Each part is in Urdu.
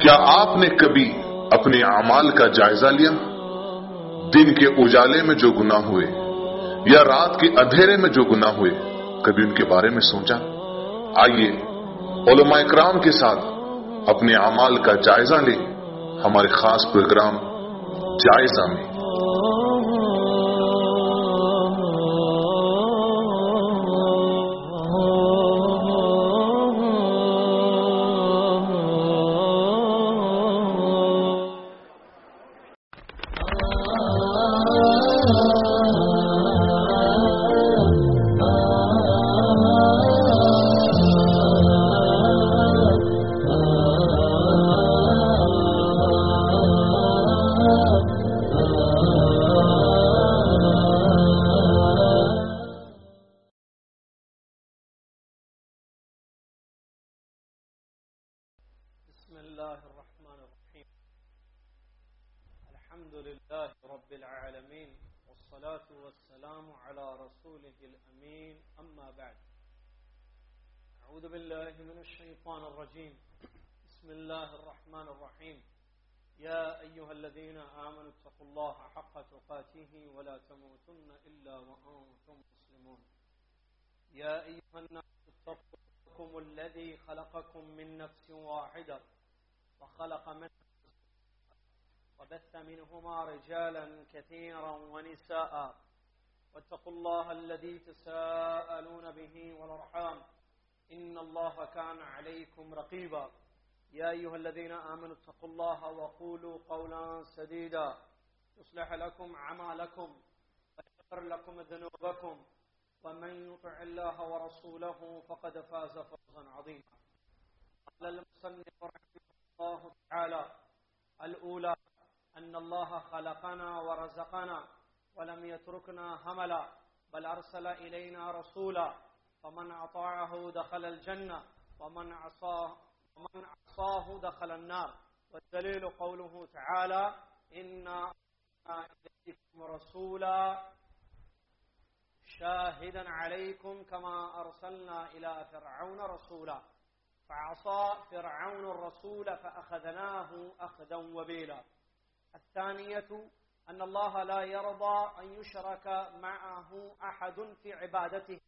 کیا آپ نے کبھی اپنے اعمال کا جائزہ لیا؟ دن کے اجالے میں جو گنا ہوئے یا رات کے اندھیرے میں جو گنا ہوئے، کبھی ان کے بارے میں سوچا؟ آئیے، علماء اکرام کے ساتھ اپنے اعمال کا جائزہ لیں، ہمارے خاص پروگرام جائزہ میں۔ كثيرا ونساء. واتقوا الله الذي تساءلون به والارحام إن الله كان عليكم رقيبا. يا أيها الذين آمنوا اتقوا الله وقولوا قولا سديدا. يصلح لكم عمالكم ويغفر لكم ذنوبكم. ومن يطع الله ورسوله فقد فاز فوزا عظيما. قال المصنف رحمه الله تعالى الأولى أن الله خلقنا ورزقنا ولم يتركنا هملا بل أرسل إلينا رسولا فمن أطاعه دخل الجنة ومن عصاه, ومن عصاه دخل النار. والدليل قوله تعالى إنا إليكم رسولا شاهدا عليكم كما أرسلنا إلى فرعون رسولا. فعصى فرعون الرسول فأخذناه أخذا وبيلا. الثانية أن الله لا يرضى أن يشرك معه أحد في عبادته.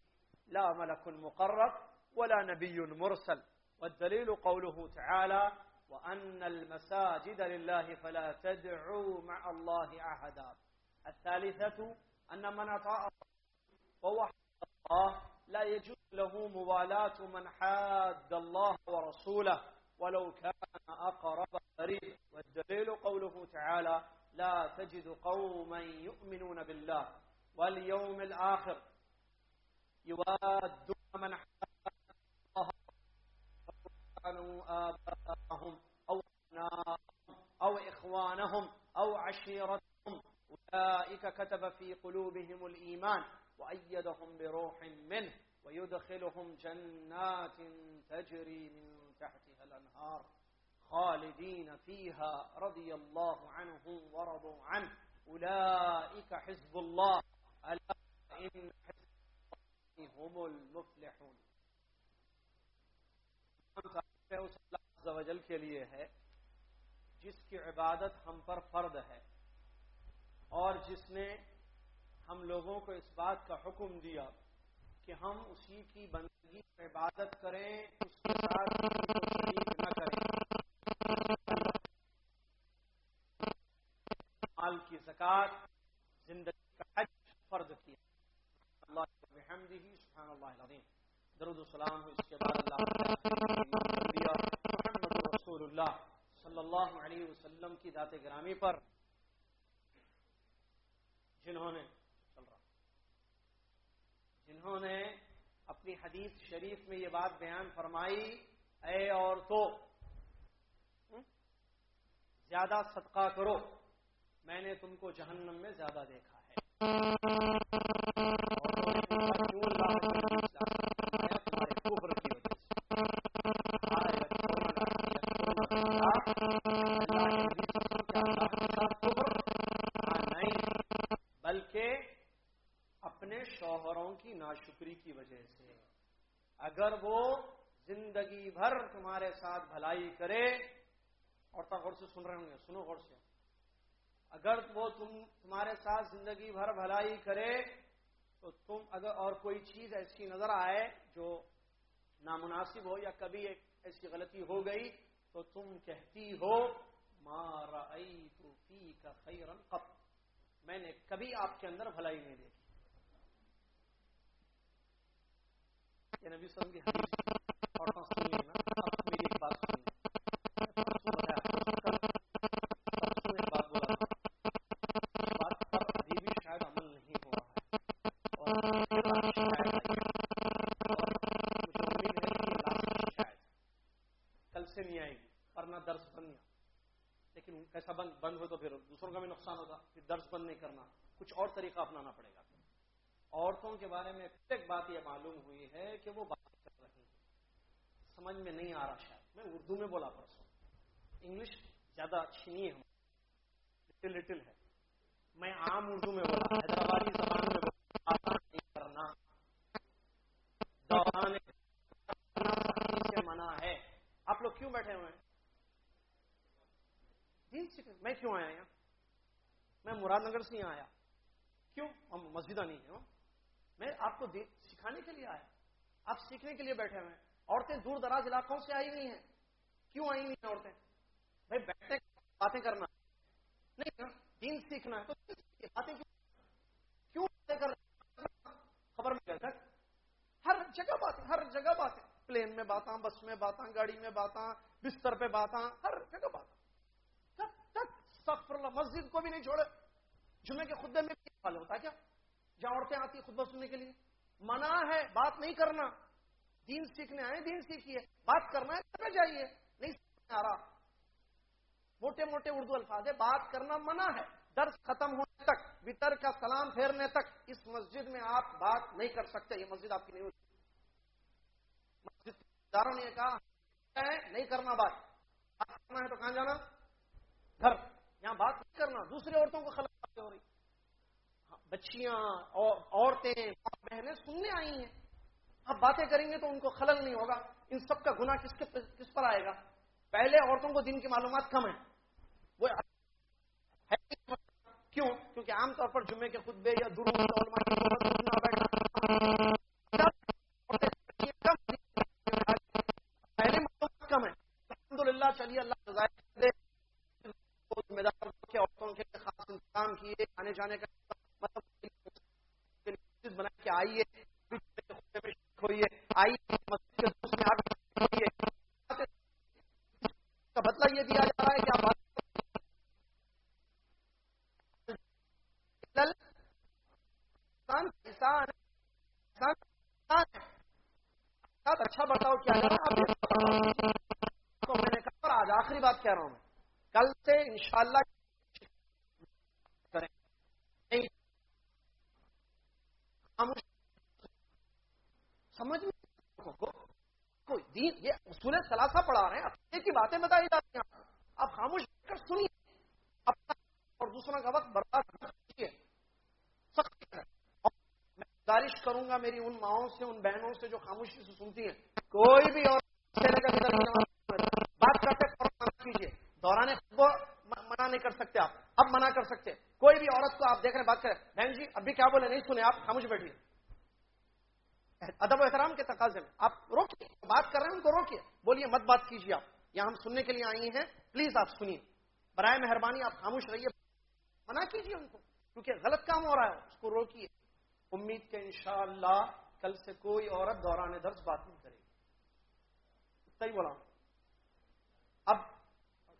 لا ملك مقرب ولا نبي مرسل. والدليل قوله تعالى وأن المساجد لله فلا تدعوا مع الله أحدا. الثالثة أن من أطاع ووحد الله لا يجوز له موالاة من حاد الله ورسوله. ولو كان أقرب قريب والدليل قوله تعالى لا تجد قوما يؤمنون بالله واليوم الآخر يواد من كانوا آباءهم أو أبناءهم أو إخوانهم أو عشيرتهم. أولئك كتب في قلوبهم الإيمان وأيدهم بروح منه. ويدخلهم جنات تجري من تحتها الأنهار خالدين فيها رضي الله عنه ورضوا عنه. أولئك حزب الله. ألا إن حزب الله هم المفلحون. کے لیے ہے جس کی عبادت ہم پر فرد ہے اور جس نے ہم لوگوں کو اس بات کا حکم دیا کہ ہم اسی کی بندگی عبادت کریں، اس کے ساتھ نہ کریں۔ مال کی زکات، زندگی کا حج فرض کیا۔ اللہ سبحان اللہ العظیم۔ درود و سلام اس کے بعد اللہ محمد رسول اللہ صلی اللہ علیہ وسلم کی ذات گرامی پر، جنہوں نے جنہوں نے اپنی حدیث شریف میں یہ بات بیان فرمائی، اے عورتوں زیادہ صدقہ کرو، میں نے تم کو جہنم میں زیادہ دیکھا ہے۔ اگر وہ زندگی بھر تمہارے ساتھ بھلائی کرے، اور غور سے سن رہے ہوں گے، سنو غور سے۔ اگر وہ تم، تمہارے ساتھ زندگی بھر بھلائی کرے، تو تم اگر اور کوئی چیز ایسی نظر آئے جو نامناسب ہو یا کبھی ایک ایسی غلطی ہو گئی، تو تم کہتی ہو مارا فی کا خیرن قط. میں نے کبھی آپ کے اندر بھلائی نہیں دیکھی۔ کہ نبی وسلم صلی اللہ علیہ میری ایک بات کا بھی نقصان ہوگا پھر درس بند نہیں کرنا کچھ اور طریقہ اپنانا پڑے گا عورتوں کے بارے میں ایک بات یہ معلوم ہوئی ہے کہ وہ بات کر رہی ہیں سمجھ میں نہیں آ رہا شاید۔ میں اردو میں بولا پرسوں۔ انگلش زیادہ اچھی نہیں ہے۔ لٹل لٹل ہے۔ میں عام اردو میں بولا حیدرآبادی زبان میں بولا نہیں کرنا۔ منع ہے۔ آپ لوگ کیوں بیٹھے ہوئے ہیں؟ میں کیوں آیا یہاں؟ میں مراد نگر سے یہاں آیا۔ کیوں؟ ہم مسجدہ نہیں ہیں۔ میں آپ کو سکھانے کے لیے آیا۔ آپ سیکھنے کے لیے بیٹھے ہوئے ہیں۔ عورتیں دور دراز علاقوں سے آئی ہوئی ہیں۔ کیوں آئی ہوئی ہیں عورتیں؟ بھائی بیٹھے باتیں کرنا۔ نہیں، دین سیکھنا۔ ہے تو باتیں کیوں؟ کر خبر میں تک ہر جگہ باتیں، ہر جگہ باتیں۔ پلین میں باتاں، بس میں باتاں، گاڑی میں باتاں، بستر پہ باتاں، ہر جگہ باتاں۔ اللہ، مسجد کو بھی نہیں چھوڑے۔ جمعے کے خطبے میں حال ہوتا ہے کیا؟ جہاں عورتیں آتی خطبہ سننے کے لیے۔ منع ہے بات نہیں کرنا۔ دین سیکھنے آئے، دین سیکھیے۔ بات کرنا ہے، کرنا چاہیے۔ نہیں آ رہا۔ موٹے موٹے اردو الفاظ ہے بات کرنا منع ہے۔ درس ختم ہونے تک، وطر کا سلام پھیرنے تک اس مسجد میں آپ بات نہیں کر سکتے۔ یہ مسجد آپ کی نہیں ہوتی مسجد داروں نے کہا نہیں کرنا بات۔ بات کرنا ہے تو کہاں جانا؟ گھر۔ یہاں بات نہیں کرنا۔ دوسری عورتوں کو خلق ہو رہی۔ ہاں، بچیاں عورتیں بہنیں سننے آئی ہیں۔ اب باتیں کریں گے تو ان کو خلل نہیں ہوگا۔ ان سب کا گنا کس کے کس پر آئے گا؟ پہلے عورتوں کو دن کی معلومات کم ہیں۔ وہ کیوں؟ کیونکہ عام طور پر جمعے کے خطبے یا دور پہلے معلومات کم ہے الحمد للہ چلیے اللہ ذمہ دار کے عورتوں کے خاص انتظام کیے آنے جانے کا مطلب بنا کے آئیے ہوئیے آئیے کا بدلا یہ دیا جا رہا ہے کہ آپ اچھا بتاؤ کیا میں نے کہا آج آخری بات کہہ رہا ہوں میں کل سے انشاءاللہ کریں سمجھ کوئی دین یہ اصول سلاسا پڑھا رہے ہیں اب کی باتیں بتائی جاتی ہیں آپ خاموش کر سنیے اپنا اور دوسرا کا وقت برباد کیجیے سخت میں گزارش کروں گا میری ان ماؤں سے ان بہنوں سے جو خاموشی سے سنتی ہیں کوئی بھی اور بات کرتے کیجیے دوران کو منع نہیں کر سکتے آپ اب منع کر سکتے کوئی بھی عورت کو آپ دیکھ رہے بات کریں بہن جی ابھی کیا بولے نہیں سنے آپ خاموش بیٹھیے ادب و احترام کے تقاضے میں آپ روکیے بات کر رہے ہیں ان کو روکیے بولیے مت بات کیجیے آپ یہاں ہم سننے کے لیے آئی ہیں پلیز آپ سنیے۔ برائے مہربانی آپ خاموش رہیے۔ منع کیجیے ان کو، کیونکہ غلط کام ہو رہا ہے، اس کو روکیے۔ امید کے انشاءاللہ کل سے کوئی عورت دوران درس بات نہیں کرے گی۔ صحیح بولا اب،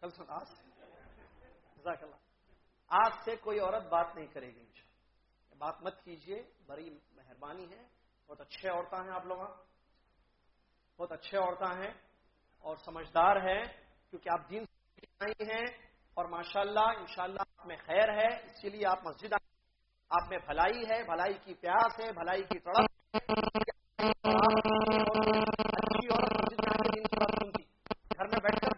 کل سن آج۔ جزاک اللہ آج سے کوئی عورت بات نہیں کرے گی انشاءاللہ۔ بات مت کیجیے، بڑی مہربانی ہے۔ بہت اچھے عورتیں ہیں آپ لوگ۔ بہت اچھے عورتیں ہیں۔ اور سمجھدار ہیں، کیونکہ آپ دین آئی ہیں اور ماشاءاللہ، انشاءاللہ آپ میں خیر ہے اسی لیے آپ مسجد آپ میں بھلائی ہے، بھلائی کی پیاس ہے، بھلائی کی تڑپ گھر میں بیٹھ کر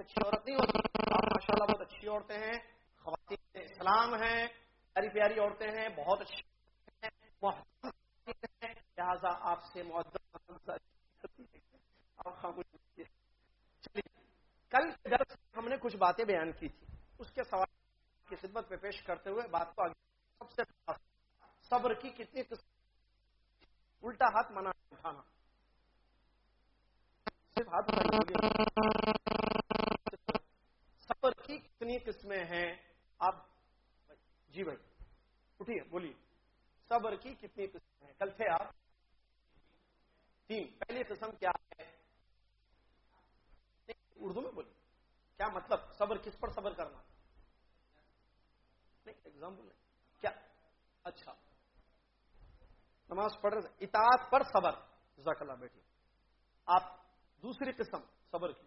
اچھی عورت نہیں ہوتی۔ آپ ماشاء اللہ بہت اچھی عورتیں ہیں، خواتین اسلام ہیں، پیاری پیاری عورتیں ہیں، بہت اچھی لہٰذا آپ سے آپ خاموشی چلیے، کل درس ہم نے کچھ باتیں بیان کی تھی۔ اس کے سوال کی خدمت پہ پیش کرتے ہوئے بات کو آگے سب سے صبر کی کتنی قسم الٹا ہاتھ منع اٹھانا۔ صرف ہاتھ صبر کی کتنی قسمیں ہیں؟ آپ جی بھائی، اٹھیے، بولیے۔ صبر کی کتنی قسمیں ہیں؟ کل تھے آپ؟ تین۔ پہلی قسم کیا ہے؟ اردو میں بولیے کیا مطلب صبر کس پر صبر کرنا؟ نہیں ایگزامپل نہیں۔ کیا؟ اچھا۔ نماز پڑھ رہے اطاعت پر صبر۔ جزاک اللہ بیٹھیے آپ دوسری قسم صبر کی۔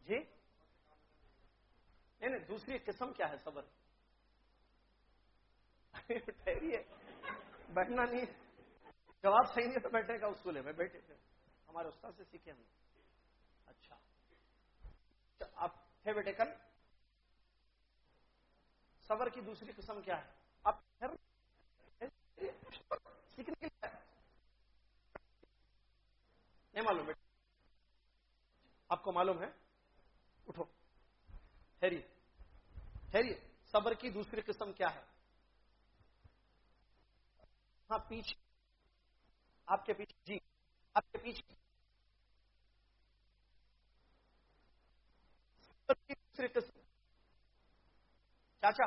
جی؟ نہیں نہیں، دوسری قسم کیا ہے صبر؟ ٹھہریے۔ بیٹھنا نہیں۔ جواب صحیح نہیں تو بیٹھے گا اسکول میں، بیٹھے تھے ہمارے استاد سے سیکھے ہم۔ اچھا۔ آپ تھے بیٹے کل؟ صبر کی دوسری قسم کیا ہے؟ آپ سیکھنے کے لیے نہیں معلوم بیٹے۔ آپ کو معلوم ہے؟ اٹھو۔ ٹھہریے۔ ٹھہریے۔ صبر کی دوسری قسم کیا ہے؟ ہاں پیچھے۔ آپ کے پیچھے جی آپ کے پیچھے دوسری قسم چاچا۔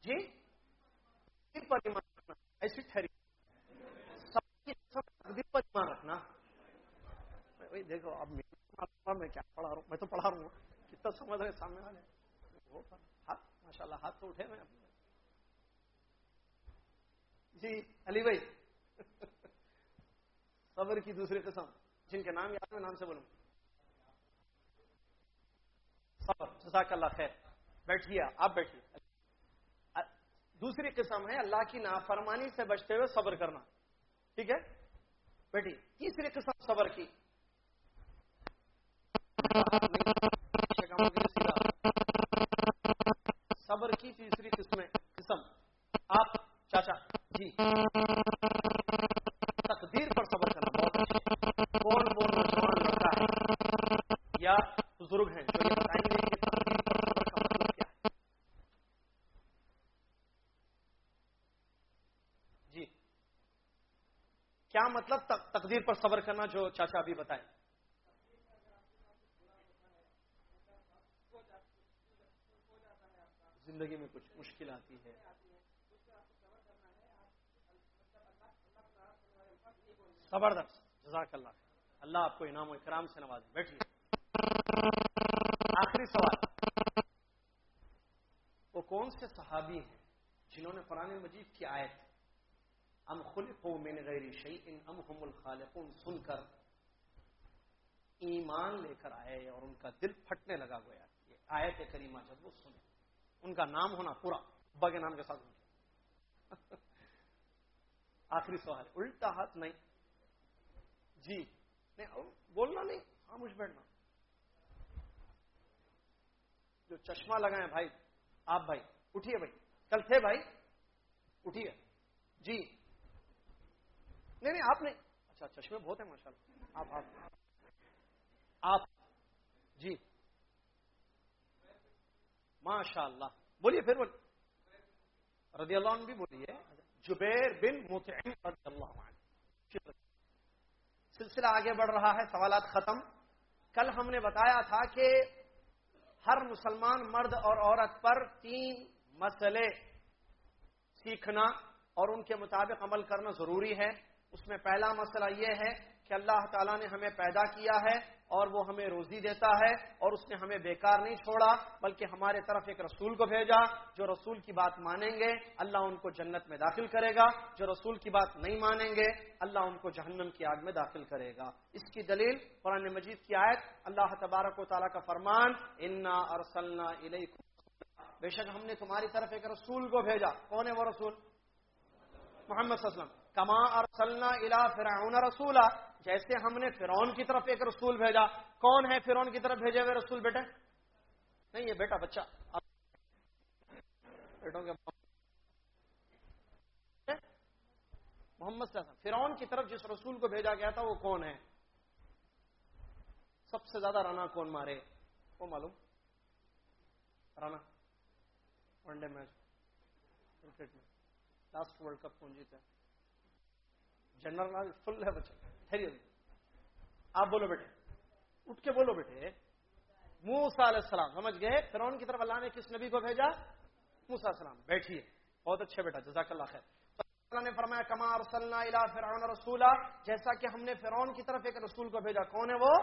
جی؟ پر ایمان رکھنا، ایسی ٹھہری۔ سب کی سب پر ایمان رکھنا۔ دیکھو، اب میں کیا پڑھا رہا ہوں؟ میں تو پڑھا رہا ہوں۔ کتنا سمجھ رہے سامنے والے۔ ماشاء اللہ ہاتھ تو اٹھے میں جی علی بھائی۔ صبر کی دوسری قسم۔ جن کے نام یاد میں نام سے بولوں۔ صبر، جزاک اللہ خیر۔ بیٹھیے، آپ بیٹھیے۔ دوسری قسم ہے اللہ کی نافرمانی سے بچتے ہوئے صبر کرنا۔ ٹھیک ہے؟ بیٹھی تیسری قسم صبر کی۔ کی تیسری قسم قسم۔ آپ، چاچا جی۔ تقدیر پر صبر کرنا۔ بہت اچھا کون وہ نوجوان لڑکا ہے؟ یا بزرگ ہیں جو یہ بتائیں گے کہ تقدیر پر صبر کا مطلب کیا ہے جی۔ کیا مطلب تقدیر پر صبر کرنا جو چاچا ابھی بتائیں زندگی میں کچھ مشکل آتی ہے۔ زبردست۔ جزاک اللہ اللہ آپ کو انعام و اکرام سے نوازے۔ بیٹھیے۔ آخری سوال۔ وہ کون سے صحابی ہیں جنہوں نے قرآن مجید کی آیت ام خلقو من غیر شیء ام هم الخالقون سن کر ایمان لے کر آئے اور ان کا دل پھٹنے لگا گیا یہ آیت کریمہ جب وہ سنے ان کا نام ہونا پورا۔ ابا کے نام کے ساتھ آخری سوال الٹا ہاتھ نہیں۔ جی۔ نہیں بولنا نہیں۔ ہاں مجھ بیٹھنا۔ جو چشمہ لگائے بھائی، آپ بھائی، اٹھیے بھائی۔ کل تھے بھائی؟ اٹھیے۔ جی۔ نہیں نہیں، آپ نہیں۔ اچھا چشمے بہت ہیں ماشاء اللہ آپ آپ۔ آپ۔ جی۔ ماشاء اللہ بولیے، پھر بولیے۔ رضی اللہ عنہ بھی بولیے جبیر بن مطعم رضی اللہ عنہ۔ سلسلہ آگے بڑھ رہا ہے، سوالات ختم۔ کل ہم نے بتایا تھا کہ ہر مسلمان مرد اور عورت پر تین مسئلے سیکھنا اور ان کے مطابق عمل کرنا ضروری ہے۔ اس میں پہلا مسئلہ یہ ہے کہ اللہ تعالیٰ نے ہمیں پیدا کیا ہے اور وہ ہمیں روزی دیتا ہے اور اس نے ہمیں بیکار نہیں چھوڑا، بلکہ ہمارے طرف ایک رسول کو بھیجا جو رسول کی بات مانیں گے، اللہ ان کو جنت میں داخل کرے گا، جو رسول کی بات نہیں مانیں گے، اللہ ان کو جہنم کی آگ میں داخل کرے گا۔ اس کی دلیل قرآن مجید کی آیت، اللہ تبارک و تعالیٰ کا فرمان، انا ارسلنا بے شک ہم نے تمہاری طرف ایک رسول کو بھیجا۔ کون ہے وہ رسول؟ محمد صلی اللہ علیہ وسلم۔ کما ارسلنا الا فرعون رسولا جیسے ہم نے فرون کی طرف ایک رسول بھیجا، کون ہے فرون کی طرف بھیجے ہوئے رسول بیٹے؟ نہیں، یہ بیٹا بچہ۔ بیٹوں کے محمد صلی اللہ علیہ وسلم فرون کی طرف جس رسول کو بھیجا گیا تھا، وہ کون ہے؟ سب سے زیادہ رانا کون مارے؟ وہ معلوم؟ Rana one day match. Cricket میں۔ لاسٹ ورلڈ کپ کون جیتا ہے؟ جنرل نالج فل ہے بچے آپ بولو بیٹے۔ اٹھ کے بولو بیٹے۔ موسا علیہ السلام، سمجھ گئے؟ فرون کی طرف اللہ نے کس نبی کو بھیجا؟ موسا السلام۔ بیٹھیے۔ بہت اچھے بیٹا، جزاک اللہ خیر۔ اللہ نے فرمایا کمار صلی فرعون رسولا، جیسا کہ ہم نے فرعون کی طرف ایک رسول کو بھیجا۔ کون ہے وہ؟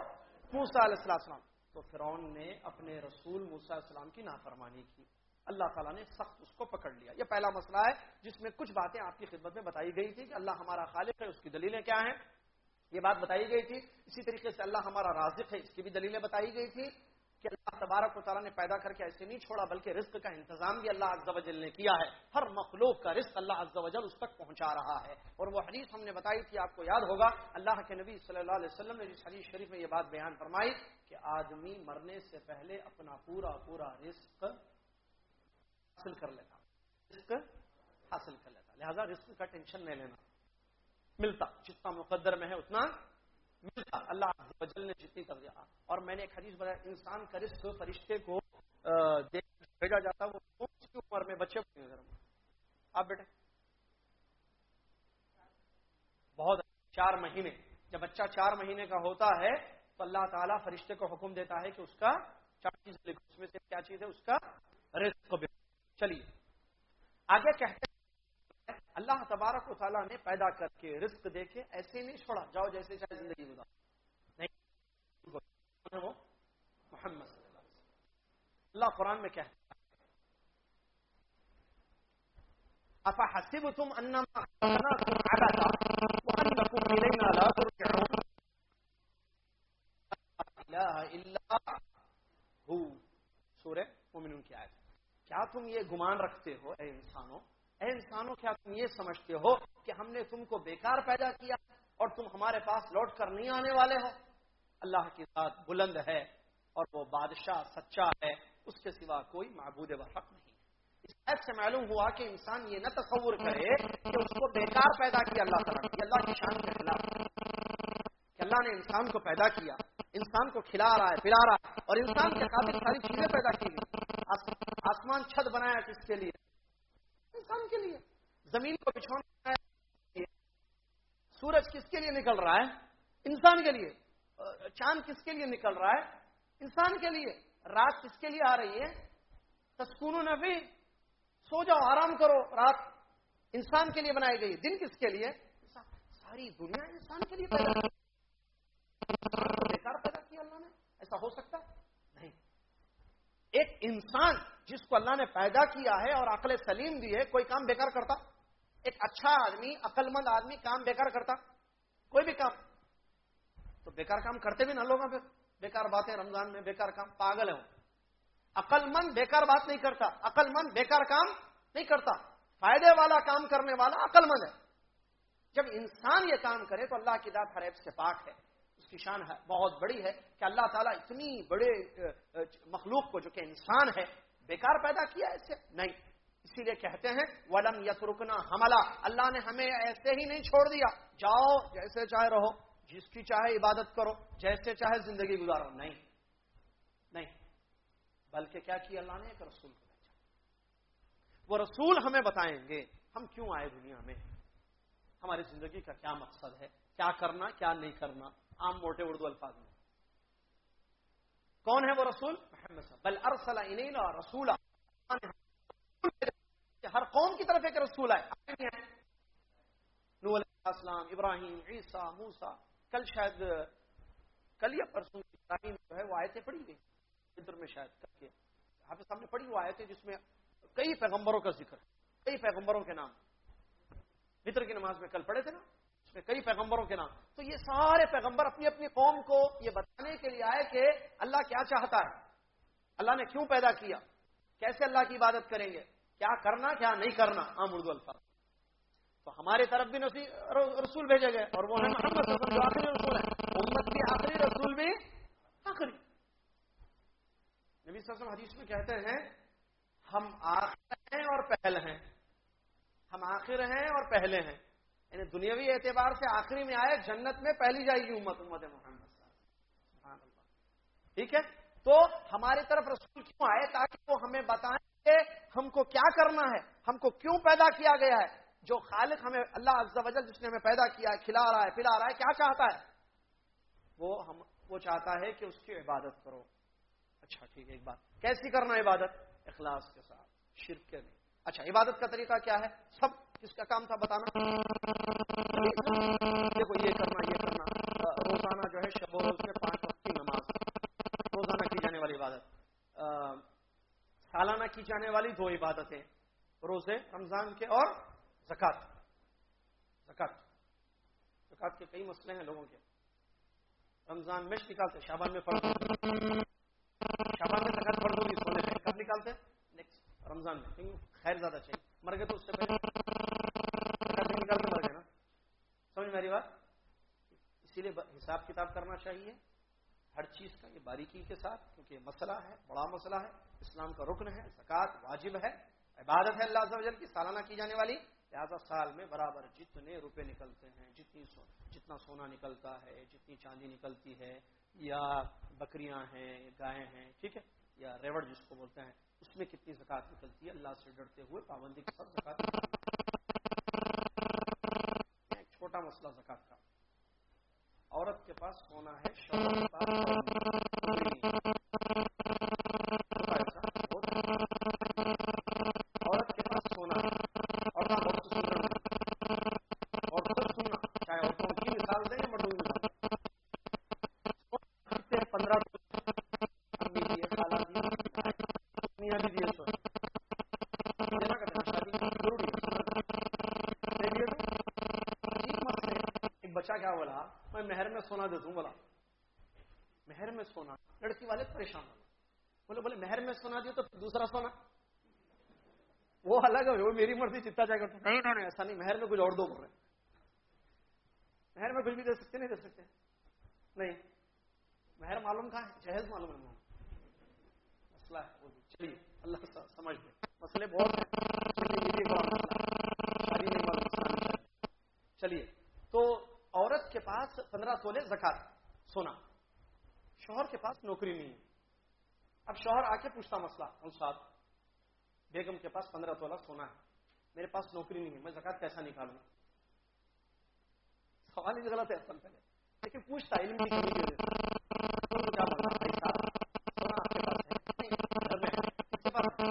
موسا علیہ السلام۔ تو فرعون نے اپنے رسول موسا السلام کی نافرمانی کی۔ اللہ تعالیٰ نے سخت اس کو پکڑ لیا۔ یہ پہلا مسئلہ ہے جس میں کچھ باتیں آپ کی خدمت میں بتائی گئی تھی کہ اللہ ہمارا خالق ہے، اس کی دلیلیں کیا ہیں؟ یہ بات بتائی گئی تھی۔ اسی طریقے سے اللہ ہمارا رازق ہے، اس کی بھی دلیلیں بتائی گئی تھی کہ اللہ تبارک و تعالیٰ نے پیدا کر کے ایسے نہیں چھوڑا، بلکہ رزق کا انتظام بھی اللہ عز و جل نے کیا ہے۔ ہر مخلوق کا رزق اللہ عز و جل اس تک پہنچا رہا ہے۔ اور وہ حدیث ہم نے بتائی تھی، آپ کو یاد ہوگا، اللہ کے نبی صلی اللہ علیہ وسلم نے جس حدیث شریف میں یہ بات بیان فرمائی کہ آدمی مرنے سے پہلے اپنا پورا پورا رزق حاصل کر لیتا۔ رزق حاصل کر لیتا۔ لہذا رزق کا ٹینشن نہیں لینا۔ ملتا۔ جتنا مقدر میں ہے اتنا ملتا۔ اللہ جل نے جتنی کر دیا اور میں نے ایک حدیث بتایا انسان کا رزق فرشتے کو بھیجا جاتا وہ کون سی عمر میں بچے آپ بیٹے بہت اچھا۔ چار مہینے۔ جب بچہ چار مہینے کا ہوتا ہے، تو اللہ تعالیٰ فرشتے کو حکم دیتا ہے کہ اس کا چار چیز لکھو اس میں سے کیا چیز ہے؟ اس کا رزق چلیے آگے کہتے ہیں، اللہ تبارک و تعالیٰ نے پیدا کر کے رزق دے کے ایسے نہیں چھوڑا، جاؤ جیسے چاہے زندگی گزار نہیں وہ؟ محمد صلی اللہ علیہ وسلم۔ اللہ قرآن میں کہتا افا حسب تم انما سورہ مومنون کی آیت۔ کیا تم یہ گمان رکھتے ہو؟ اے انسانوں اے انسانوں، کیا تم یہ سمجھتے ہو کہ ہم نے تم کو بیکار پیدا کیا اور تم ہمارے پاس لوٹ کر نہیں آنے والے ہو؟ اللہ کی ذات بلند ہے اور وہ بادشاہ سچا ہے، اس کے سوا کوئی معبود حق نہیں اس ایپ سے معلوم ہوا کہ انسان یہ نہ تصور کرے کہ اس کو بیکار پیدا کیا اللہ تعالیٰ اللہ کی شان کے خلاف کہ اللہ نے انسان کو پیدا کیا، انسان کو کھلا رہا ہے، پلا رہا ہے اور انسان کے خاطر ساری چیزیں پیدا کی گئی۔ آسمان چھت بنایا کس کے لیے۔ انسان کے لیے۔ زمین کو بچھونا سورج کس کے لیے نکل رہا ہے؟ انسان کے لیے۔ چاند کس کے لیے نکل رہا ہے؟ انسان کے لیے۔ رات کس کے لیے آ رہی ہے؟ تسکون نبی سو جاؤ آرام کرو۔ رات انسان کے لیے بنائی گئی۔ دن کس کے لیے؟ ساری دنیا انسان کے لیے پیدا کیا اللہ نے۔ ایسا ہو سکتا؟ نہیں ایک انسان جس کو اللہ نے پیدا کیا ہے اور عقل سلیم دی ہے، کوئی کام بیکار کرتا؟ ایک اچھا آدمی عقل مند آدمی کام بیکار کرتا؟ کوئی بھی کام؟ تو بیکار کام کرتے بھی نہ لوگ پھر۔ بیکار باتیں رمضان میں، بیکار کام، پاگل ہے عقل مند بیکار بات نہیں کرتا عقل مند بیکار کام نہیں کرتا۔ فائدے والا کام کرنے والا عقل مند ہے۔ جب انسان یہ کام کرے تو اللہ کی داد حریب سے پاک ہے۔ کی شان ہے، بہت بڑی ہے کہ اللہ تعالیٰ اتنی بڑے مخلوق کو جو کہ انسان ہے، بیکار پیدا کیا ایسے نہیں۔ اسی لیے کہتے ہیں، ولم یس رکنا حملہ اللہ نے ہمیں ایسے ہی نہیں چھوڑ دیا۔ جاؤ جیسے چاہے رہو، جس کی چاہے عبادت کرو، جیسے چاہے زندگی گزارو۔ نہیں۔ نہیں۔ بلکہ کیا کیا اللہ نے؟ ایک رسول کو بھیجا۔ وہ رسول ہمیں بتائیں گے، ہم کیوں آئے دنیا میں؟ ہماری زندگی کا کیا مقصد ہے؟ کیا کرنا، کیا نہیں کرنا؟ عام موٹے اردو الفاظ میں۔ کون ہے وہ رسول؟ محمد صاحب بل ارسل انیلا رسول ہر قوم کی طرف ایک رسول ہے نو علیہ السلام، ابراہیم، عیسیٰ موسا کل شاید، کل یا پرسوں ابراہیم جو ہے وہ آیتیں پڑھی گئی ادھر میں شاید کر کے۔ حافظ صاحب نے پڑھی وہ آیتیں جس میں کئی پیغمبروں کا ذکر ہے کئی پیغمبروں کے نام۔ متر کی نماز میں کل پڑھے تھے نا؟ اس میں کئی پیغمبروں کے نام۔ تو یہ سارے پیغمبر اپنی اپنی قوم کو یہ بتانے کے لیے آئے کہ اللہ کیا چاہتا ہے۔ اللہ نے کیوں پیدا کیا؟ کیسے اللہ کی عبادت کریں گے؟ کیا کرنا، کیا نہیں کرنا؟ عام اردو الفاظ۔ تو ہماری طرف بھی رسول بھیجے گئے اور وہ ہے محمد جو آخری رسول ہے امت کی آخری رسول بھی آخری۔ نبی صلی اللہ علیہ وسلم حدیث میں کہتے ہیں، ہم آخر ہیں اور پہل ہیں۔ ہم آخر ہیں اور پہلے ہیں۔ یعنی دنیاوی اعتبار سے آخری میں آئے، جنت میں پہلی جائے گی امت امت محمد سبحان اللہ۔ ٹھیک ہے؟ تو ہماری طرف رسول کیوں آئے تاکہ وہ ہمیں بتائیں کہ ہم کو کیا کرنا ہے، ہم کو کیوں پیدا کیا گیا ہے؟ جو خالق ہمیں اللہ عز و جل جس نے ہمیں پیدا کیا ہے، کھلا رہا ہے، پلا رہا ہے، کیا چاہتا ہے؟ وہ ہم، وہ چاہتا ہے کہ اس کی عبادت کرو۔ اچھا ٹھیک ہے، ایک بات۔ کیسی کرنا عبادت؟ اخلاص کے ساتھ، شرک کے نہیں۔ اچھا عبادت کا طریقہ کیا ہے؟ سب کس کا کام تھا بتانا؟ دیکھو، یہ کرنا یہ کرنا۔ روزانہ جو ہے شب و روز میں پانچ وقت کی نماز، روزانہ کی جانے والی عبادت۔ سالانہ کی جانے والی دو عبادتیں، روزے، رمضان کے اور زکات زکات زکات کے کئی مسئلے ہیں لوگوں کے۔ رمضان میں نکالتے شابان میں فرض شابان میں زکات فرض ہوگی سونے میں کب نکالتے نیکسٹ رمضان میں۔ خیر زیادہ چاہیے۔ مر گئے تو اس سے پہلے زکات نکالتے مر گئے نا سمجھ میری بات؟ اسی لیے حساب کتاب کرنا چاہیے۔ ہر چیز کا یہ باریکی کے ساتھ، کیونکہ یہ مسئلہ ہے، بڑا مسئلہ ہے۔ اسلام کا رکن ہے زکات واجب ہے، عبادت ہے اللہ عز کی، سالانہ کی جانے والی۔ لہٰذا سال میں برابر جتنے روپے نکلتے ہیں، جتنی سو جتنا سونا نکلتا ہے، جتنی چاندی نکلتی ہے، یا بکریاں ہیں، گائے ہیں، ٹھیک ہے، یا ریوڑ جس کو بولتے ہیں، اس میں کتنی زکات نکلتی ہے؟ اللہ سے ڈرتے ہوئے پابندی کے ساتھ زکات ایک چھوٹا مسئلہ زکات کا۔ عورت کے پاس سونا ہے شوہر کے پاس سونا دے دوں بولا مہر میں سونا لڑکی والے پریشان ہو بولے بولے مہر میں سونا دیا تو دوسرا سونا وہ الگ ہے وہ میری مرضی چتا جائے گا نہیں نہیں ایسا نہیں مہر میں کچھ اور دو بول رہے مہر میں کچھ بھی دے سکتے نہیں دے سکتے۔ نہیں۔ مہر معلوم کہاں ہے؟ جہیز معلوم ہے۔ مسئلہ ہے چلیے، اللہ سمجھ لے مسئلے بہت چلیے، تو عورت کے پاس پندرہ تولے زکات، سونا۔ شوہر کے پاس نوکری نہیں ہے۔ اب شوہر آ کے پوچھتا مسئلہ ان ساتھ بیگم کے پاس پندرہ تولا سونا ہے۔ میرے پاس نوکری نہیں ہے، میں زکات کیسا نکالوں۔ سوال ہی غلط ہے اصل پہلے لیکن پوچھتا علم کی کمی کی کیا سونا آپ کے پاس ہے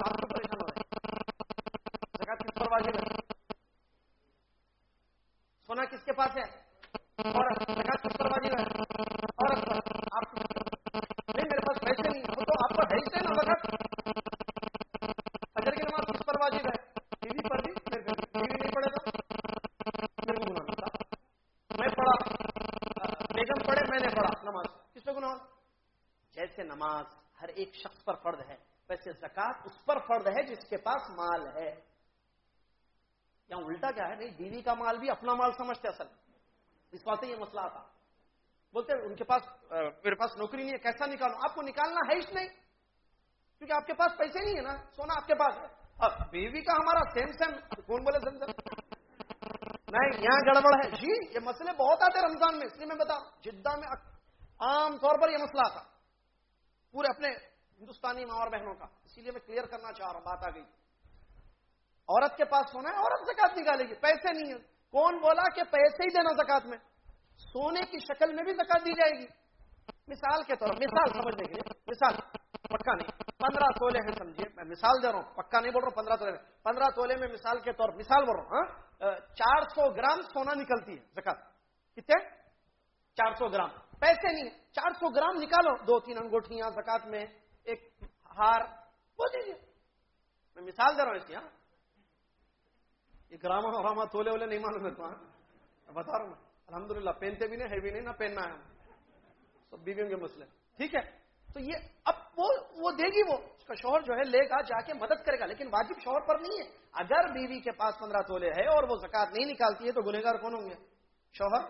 آپ کو پریشان ہو رہے زکات کس پر واجب ہے سونا کس کے پاس ہے اور کس پر واجب ہے اور آپ نہیں میرے پاس پیسے نہیں وہ تو آپ کو ہے سے نا وقت اجر کی نماز کس پر واجب ہے ٹی وی پر بھی ٹی وی نہیں پڑے گا میرے کو گنا میں پڑھا بیگم پڑھے میں نے پڑھا نماز کس پہ گنا جیسے نماز ہر ایک شخص پر فرد ہے ویسے زکات اس پر جس کے پاس مال ہے۔ یہاں الٹا کیا ہے؟ نہیں، بیوی کا مال بھی اپنا مال سمجھتے اصل۔ اس بات یہ مسئلہ آتا۔ بولتے ان کے پاس میرے پاس نوکری نہیں ہے، کیسا نکالوں؟ آپ کو نکالنا ہے اس نہیں کیونکہ آپ کے پاس پیسے نہیں ہے نا، سونا آپ کے پاس ہے۔ اب بیوی کا ہمارا سیم سیم کون بولے سیم سیم نہیں، یہاں گڑبڑ ہے۔ جی یہ مسئلے بہت آتے رمضان میں، اس لیے میں بتا جدہ میں عام طور پر یہ مسئلہ آتا۔ پورے اپنے ہندوستانی ماں اور بہنوں کا۔ اسی لیے میں کلیئر کرنا چاہ رہا ہوں، بات آ گئی۔ عورت کے پاس سونا ہے، عورت زکات نکالے گی۔ پیسے نہیں ہیں۔ کون بولا کہ پیسے ہی دینا زکات میں؟ سونے کی شکل میں بھی زکات دی جائے گی۔ مثال کے طور مثال سمجھنے کے لیے مثال، پکا نہیں۔ پندرہ تولے ہیں، سمجھیے۔ میں مثال دے رہا ہوں۔ پکا نہیں بول رہا ہوں، پندرہ تولے میں۔ پندرہ تولے میں مثال کے طور مثال بول رہا ہوں ہاں؟ چار سو گرام سونا نکلتی ہے زکات۔ کتنے؟ چار سو گرام۔ پیسے نہیں، چار سو گرام نکالو۔ دو تین انگوٹھیاں زکات میں ایک ہار بول دیجیے میں مثال دے رہا ہوں اس کی ہاں۔ یہ گراما وراما تولے والے نہیں معلوم ہے تو ہاں؟ بتا رہا ہوں۔ الحمد للہ پہنتے بھی نہیں، ہے بھی نہیں، نہ پہننا ہے۔ سب بیویوں کے مسئلے۔ ٹھیک ہے۔ تو یہ اب وہ وہ دے گی وہ۔ اس کا شوہر جو ہے، لے گا، جا کے مدد کرے گا۔ لیکن واجب شوہر پر نہیں ہے۔ اگر بیوی کے پاس پندرہ تولے ہے اور وہ زکات نہیں نکالتی ہے، تو گنہگار کون ہوں گے؟ شوہر۔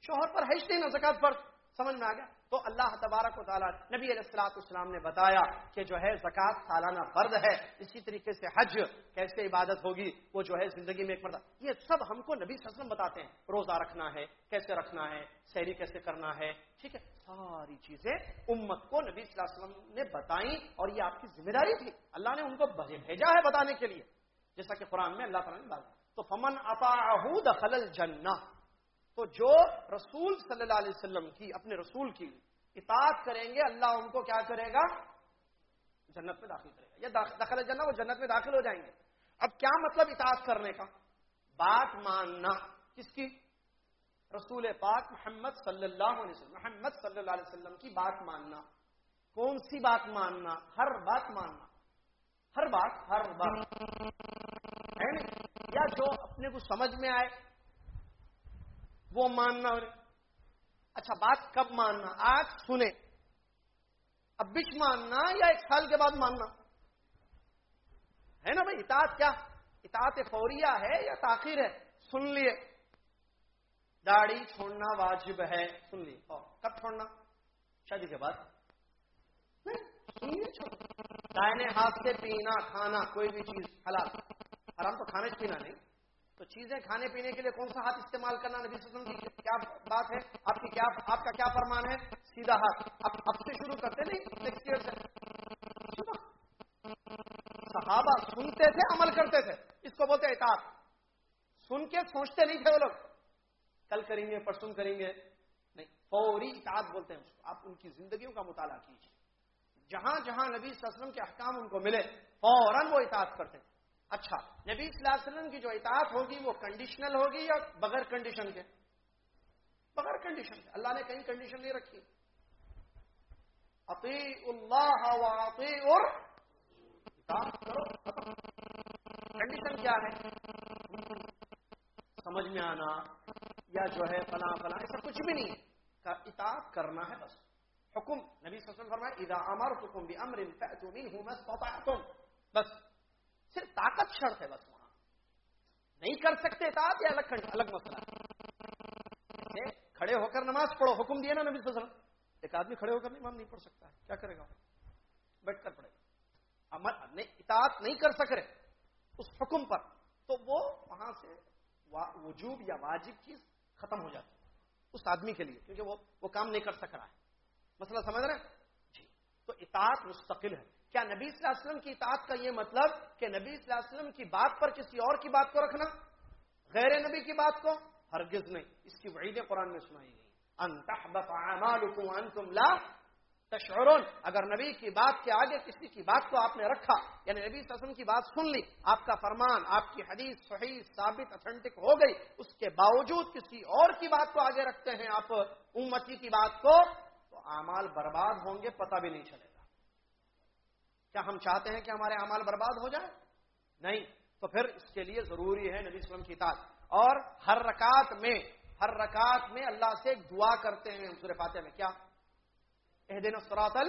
شوہر پر ہے نہیں نا زکات پر۔ سمجھ میں آ گیا؟ تو اللہ تبارک و تعالیٰ نبی علیہ السلاط اسلام نے بتایا کہ جو ہے زکوٰۃ سالانہ فرد ہے، اسی طریقے سے حج کیسے عبادت ہوگی، وہ جو ہے زندگی میں ایک مرد یہ سب ہم کو نبی وسلم بتاتے ہیں، روزہ رکھنا ہے، کیسے رکھنا ہے، سیری کیسے کرنا ہے، ٹھیک ہے، ساری چیزیں امت کو نبی صلی اللہ علیہ وسلم نے بتائیں اور یہ آپ کی ذمہ داری تھی۔ اللہ نے ان کو بھیجا ہے بتانے کے لیے، جیسا کہ قرآن میں اللہ تعالیٰ نے بات تو فمن اطاعه دخل الجنہ تو جو رسول صلی اللہ علیہ وسلم کی، اپنے رسول کی اطاعت کریں گے، اللہ ان کو کیا کرے گا؟ جنت میں داخل کرے گا۔ یا دخل الجنہ، وہ جنت میں داخل ہو جائیں گے۔ اب کیا مطلب اطاعت کرنے کا؟ بات ماننا۔ کس کی؟ رسول پاک محمد صلی اللہ علیہ وسلم، محمد صلی اللہ علیہ وسلم کی بات ماننا۔ کون سی بات ماننا؟ ہر بات ماننا۔ ہر بات ہر بات۔ یا جو اپنے کو سمجھ میں آئے۔ وہ ماننا اچھا بات کب ماننا؟ آج سنے اب بچ ماننا یا ایک سال کے بعد ماننا؟ ہے نا بھائی، اطاعت کیا؟ اطاعت فوریہ ہے یا تاخیر ہے؟ سن لیے۔ داڑھی چھوڑنا واجب ہے۔ سن لیے۔ اور کب چھوڑنا؟ شادی کے بعد۔ دائنے ہاتھ سے پینا، کھانا، کوئی بھی چیز، حلال۔ حرام تو کھانے پینا نہیں۔ تو چیزیں کھانے پینے کے لیے کون سا ہاتھ استعمال کرنا نبی وسلم کی کیا بات ہے؟ آپ کی کیا آپ کا کیا فرمان ہے؟ سیدھا ہاتھ۔ اب اب سے شروع کرتے نہیں صحابہ سنتے تھے، عمل کرتے تھے۔ اس کو بولتے اطاعت۔ سن کے سوچتے نہیں تھے وہ لوگ۔ کل کریں گے پرسن کریں گے۔ نہیں، فوری اطاعت بولتے ہیں اس کو۔ آپ ان کی زندگیوں کا مطالعہ کیجیے جہاں جہاں نبی صلی اللہ علیہ وسلم کے احکام ان کو ملے، فوراً وہ اطاعت کرتے ہیں اچھا نبی صلی اللہ علیہ وسلم کی جو اطاعت ہوگی وہ کنڈیشنل ہوگی یا بغیر کنڈیشن کے؟ بغیر کنڈیشن کے۔ اللہ نے کہیں کنڈیشن نہیں رکھی۔ عطی اللہ اور کنڈیشن کیا ہے؟ سمجھ میں آنا یا جو ہے فلاں فلاں، ایسا کچھ بھی نہیں۔ ہے اطاعت کرنا ہے بس۔ حکم، نبی صلی اللہ علیہ وسلم فرمائے اذا امرتکم بامر فاتوا منه ما استطعتم. بس۔ صرف طاقت شرط ہے بس وہاں۔ نہیں کر سکتے تھا یہ الگ الگ مسئلہ۔ کھڑے ہو کر نماز پڑھو، حکم دیا نا نبی صلی اللہ علیہ وسلم۔ ایک آدمی کھڑے ہو کر نماز نہیں پڑھ سکتا ہے۔ کیا کرے گا بیٹھ کر پڑے گا اطاعت نہیں کر سک رہے اس حکم پر۔ تو وہ وہاں سے وجوب یا واجب چیز ختم ہو جاتی ہے۔ اس آدمی کے لیے، کیونکہ وہ وہ کام نہیں کر سک رہا ہے۔ مسئلہ سمجھ رہے ہیں؟ جی۔ تو اطاعت مستقل ہے۔ کیا نبی صلی اللہ علیہ وسلم کی اطاعت کا یہ مطلب کہ نبی صلی اللہ علیہ وسلم کی بات پر کسی اور کی بات کو رکھنا، غیر نبی کی بات کو ہرگز نہیں۔ اس کی وعیدیں قرآن میں سنائی گئی انتم لا تشعرون۔ اگر نبی کی بات کے آگے کسی کی بات کو آپ نے رکھا یعنی نبی صلی اللہ علیہ وسلم کی بات سن لی، آپ کا فرمان، آپ کی حدیث صحیح، ثابت اتھینٹک ہو گئی، اس کے باوجود کسی اور کی بات کو آگے رکھتے ہیں آپ، امتی کی بات کو، تو اعمال برباد ہوں گے، پتہ بھی نہیں چلے گا۔ کیا ہم چاہتے ہیں کہ ہمارے اعمال برباد ہو جائے نہیں، تو پھر اس کے لیے ضروری ہے نبی وسلم کی اطاعت۔ اور ہر رکعت میں، ہر رکعت میں اللہ سے ایک دعا کرتے ہیں سورہ فاتح میں۔ کیا؟ اہ دن سراتل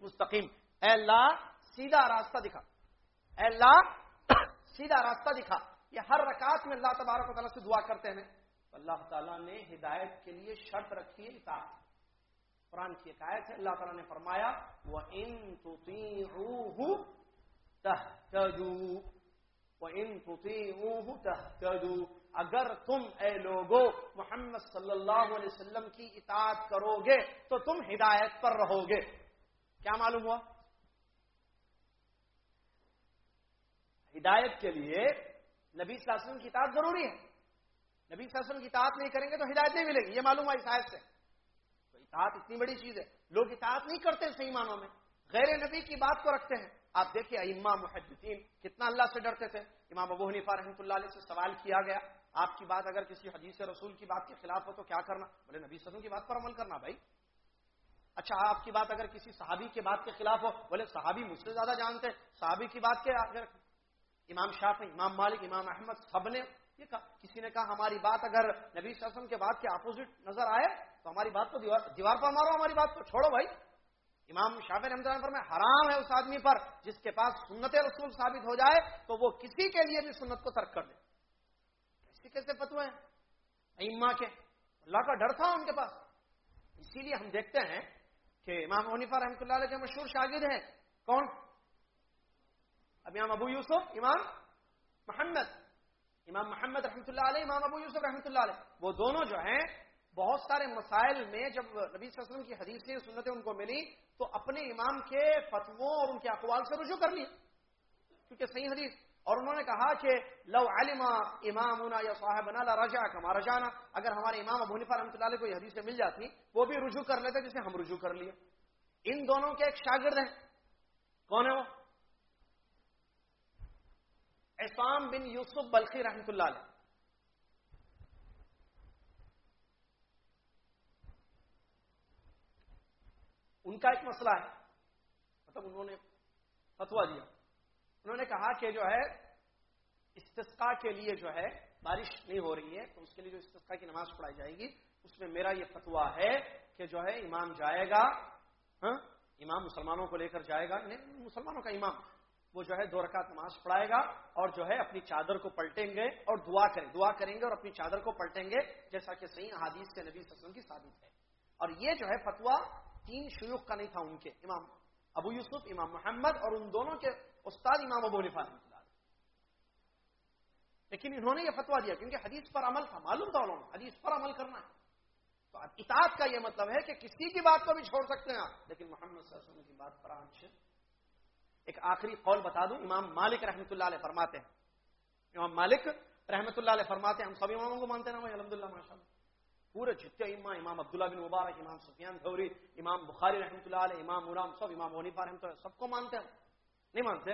مستقیم اے اللہ، سیدھا راستہ دکھا۔ اے اللہ، سیدھا راستہ دکھا۔ یہ ہر رکعت میں اللہ تبارک و تعالیٰ سے دعا کرتے ہیں۔ اللہ تعالیٰ نے ہدایت کے لیے شرط رکھی ہے اطاعت۔ قرآن کی ایک آیت ہے، اللہ تعالیٰ نے فرمایا وہ ان تو اگر تم اے لوگو محمد صلی اللہ علیہ وسلم کی اطاعت کرو گے تو تم ہدایت پر رہو گے کیا معلوم ہوا؟ ہدایت کے لیے نبی صلی اللہ علیہ وسلم کی اطاعت ضروری ہے۔ نبی صلی اللہ علیہ وسلم کی اطاعت نہیں کریں گے تو ہدایت نہیں۔ ملے گی یہ معلوم ہوا اس آیت سے۔ اطاعت اتنی بڑی چیز ہے۔ لوگ اطاعت نہیں کرتے صحیح معنوں میں۔ غیر نبی کی بات کو رکھتے ہیں۔ آپ دیکھیے اما محدثین کتنا اللہ سے ڈرتے تھے۔ امام ابو حنیفہ رحمۃ اللہ علیہ سے سوال کیا گیا۔ آپ کی بات اگر کسی حدیث رسول کی بات کے خلاف ہو تو کیا کرنا؟ بولے نبی وسلم کی بات پر عمل کرنا بھائی۔ اچھا آپ کی بات اگر کسی صحابی کے بات کے خلاف ہو، بولے صحابی مجھ سے زیادہ جانتے صحابی کی بات کے اگر امام شاف امام مالک، امام احمد سب نے یہ کہا، کسی نے کہا ہماری بات اگر نبی وسلم کے بات کے اپوزٹ نظر آئے تو ہماری بات کو دیوار پر مارو، ہماری بات کو چھوڑو بھائی۔ امام شاف رحمدان پر میں حرام ہے اس آدمی پر، جس کے پاس سنت رسول ثابت ہو جائے تو وہ کسی کے لیے بھی سنت کو ترک کر دے۔ کیسے کیسے فتو ہیں؟ اما کے۔ اللہ کا ڈر تھا ان کے پاس۔ اسی لیے ہم دیکھتے ہیں کہ امام عنیفا رحمۃ اللہ علیہ کے مشہور شاگرد ہیں۔ کون؟ اب امام ابو یوسف، امام محمد۔ امام محمد رحمۃ اللہ علیہ، امام ابو یوسف رحمۃ اللہ علیہ۔ وہ دونوں جو ہیں بہت سارے مسائل میں جب نبی صلی اللہ علیہ وسلم کی حدیثیں سنتیں ان کو ملی تو اپنے امام کے فتووں اور ان کے اقوال سے رجوع کر لی کیونکہ صحیح حدیث۔ اور انہوں نے کہا کہ لو علم امام یا صاحب رجا کما رجانا اگر ہمارے امام ابو نفا رحمۃ اللہ علیہ کو یہ حدیثیں مل جاتی، وہ بھی رجوع کر لیتے جسے ہم رجوع کر لیے۔ ان دونوں کے ایک شاگرد ہیں۔ کون ہے وہ؟ احسام بن یوسف بلخی رحمۃ اللہ علیہ۔ ان کا ایک مسئلہ ہے۔ مطلب انہوں نے فتوا دیا۔ انہوں نے کہا کہ جو ہے استسقا کے لیے جو ہے بارش نہیں ہو رہی ہے، تو اس کے لیے جو استسقا کی نماز پڑھائی جائے گی، اس میں میرا یہ فتوا ہے کہ جو ہے امام جائے گا۔ ہاں؟ امام مسلمانوں کو لے کر جائے گا۔ مسلمانوں کا امام۔ وہ جو ہے دو رکعت نماز پڑھائے گا اور جو ہے اپنی چادر کو پلٹیں گے اور دعا کریں۔ دعا کریں گے اور اپنی چادر کو پلٹیں گے، جیسا کہ صحیح حادیث کے نبی وسلم کی ثابت ہے۔ اور یہ جو ہے فتوا تین شیوخ کا نہیں تھا ان کے۔ امام ابو یوسف، امام محمد اور ان دونوں کے استاد امام ابو نفا رحمۃ اللہ لیکن انہوں نے یہ فتوا دیا، کیونکہ حدیث پر عمل تھا، معلوم تھا انہوں نے، حدیث پر عمل کرنا ہے۔ تو اب اطاعت کا یہ مطلب ہے کہ کسی کی بات کو بھی چھوڑ سکتے ہیں آپ۔ لیکن محمد صلی اللہ علیہ وسلم کی بات پر آنچ۔ ایک آخری قول بتا دوں، امام مالک رحمۃ اللہ علیہ فرماتے ہیں۔ امام مالک رحمۃ اللہ علیہ فرماتے ہیں، ہم سب اماموں کو مانتے ہیں نا الحمد للہ ماشاء اللہ پورے جتنے امام امام عبداللہ بن مبارک، امام سفیان دھوری امام بخاری رحمۃ اللہ علیہ، امام مرام سب امام ونیفا رحمۃ اللہ سب کو مانتے ہیں۔ نہیں مانتے؟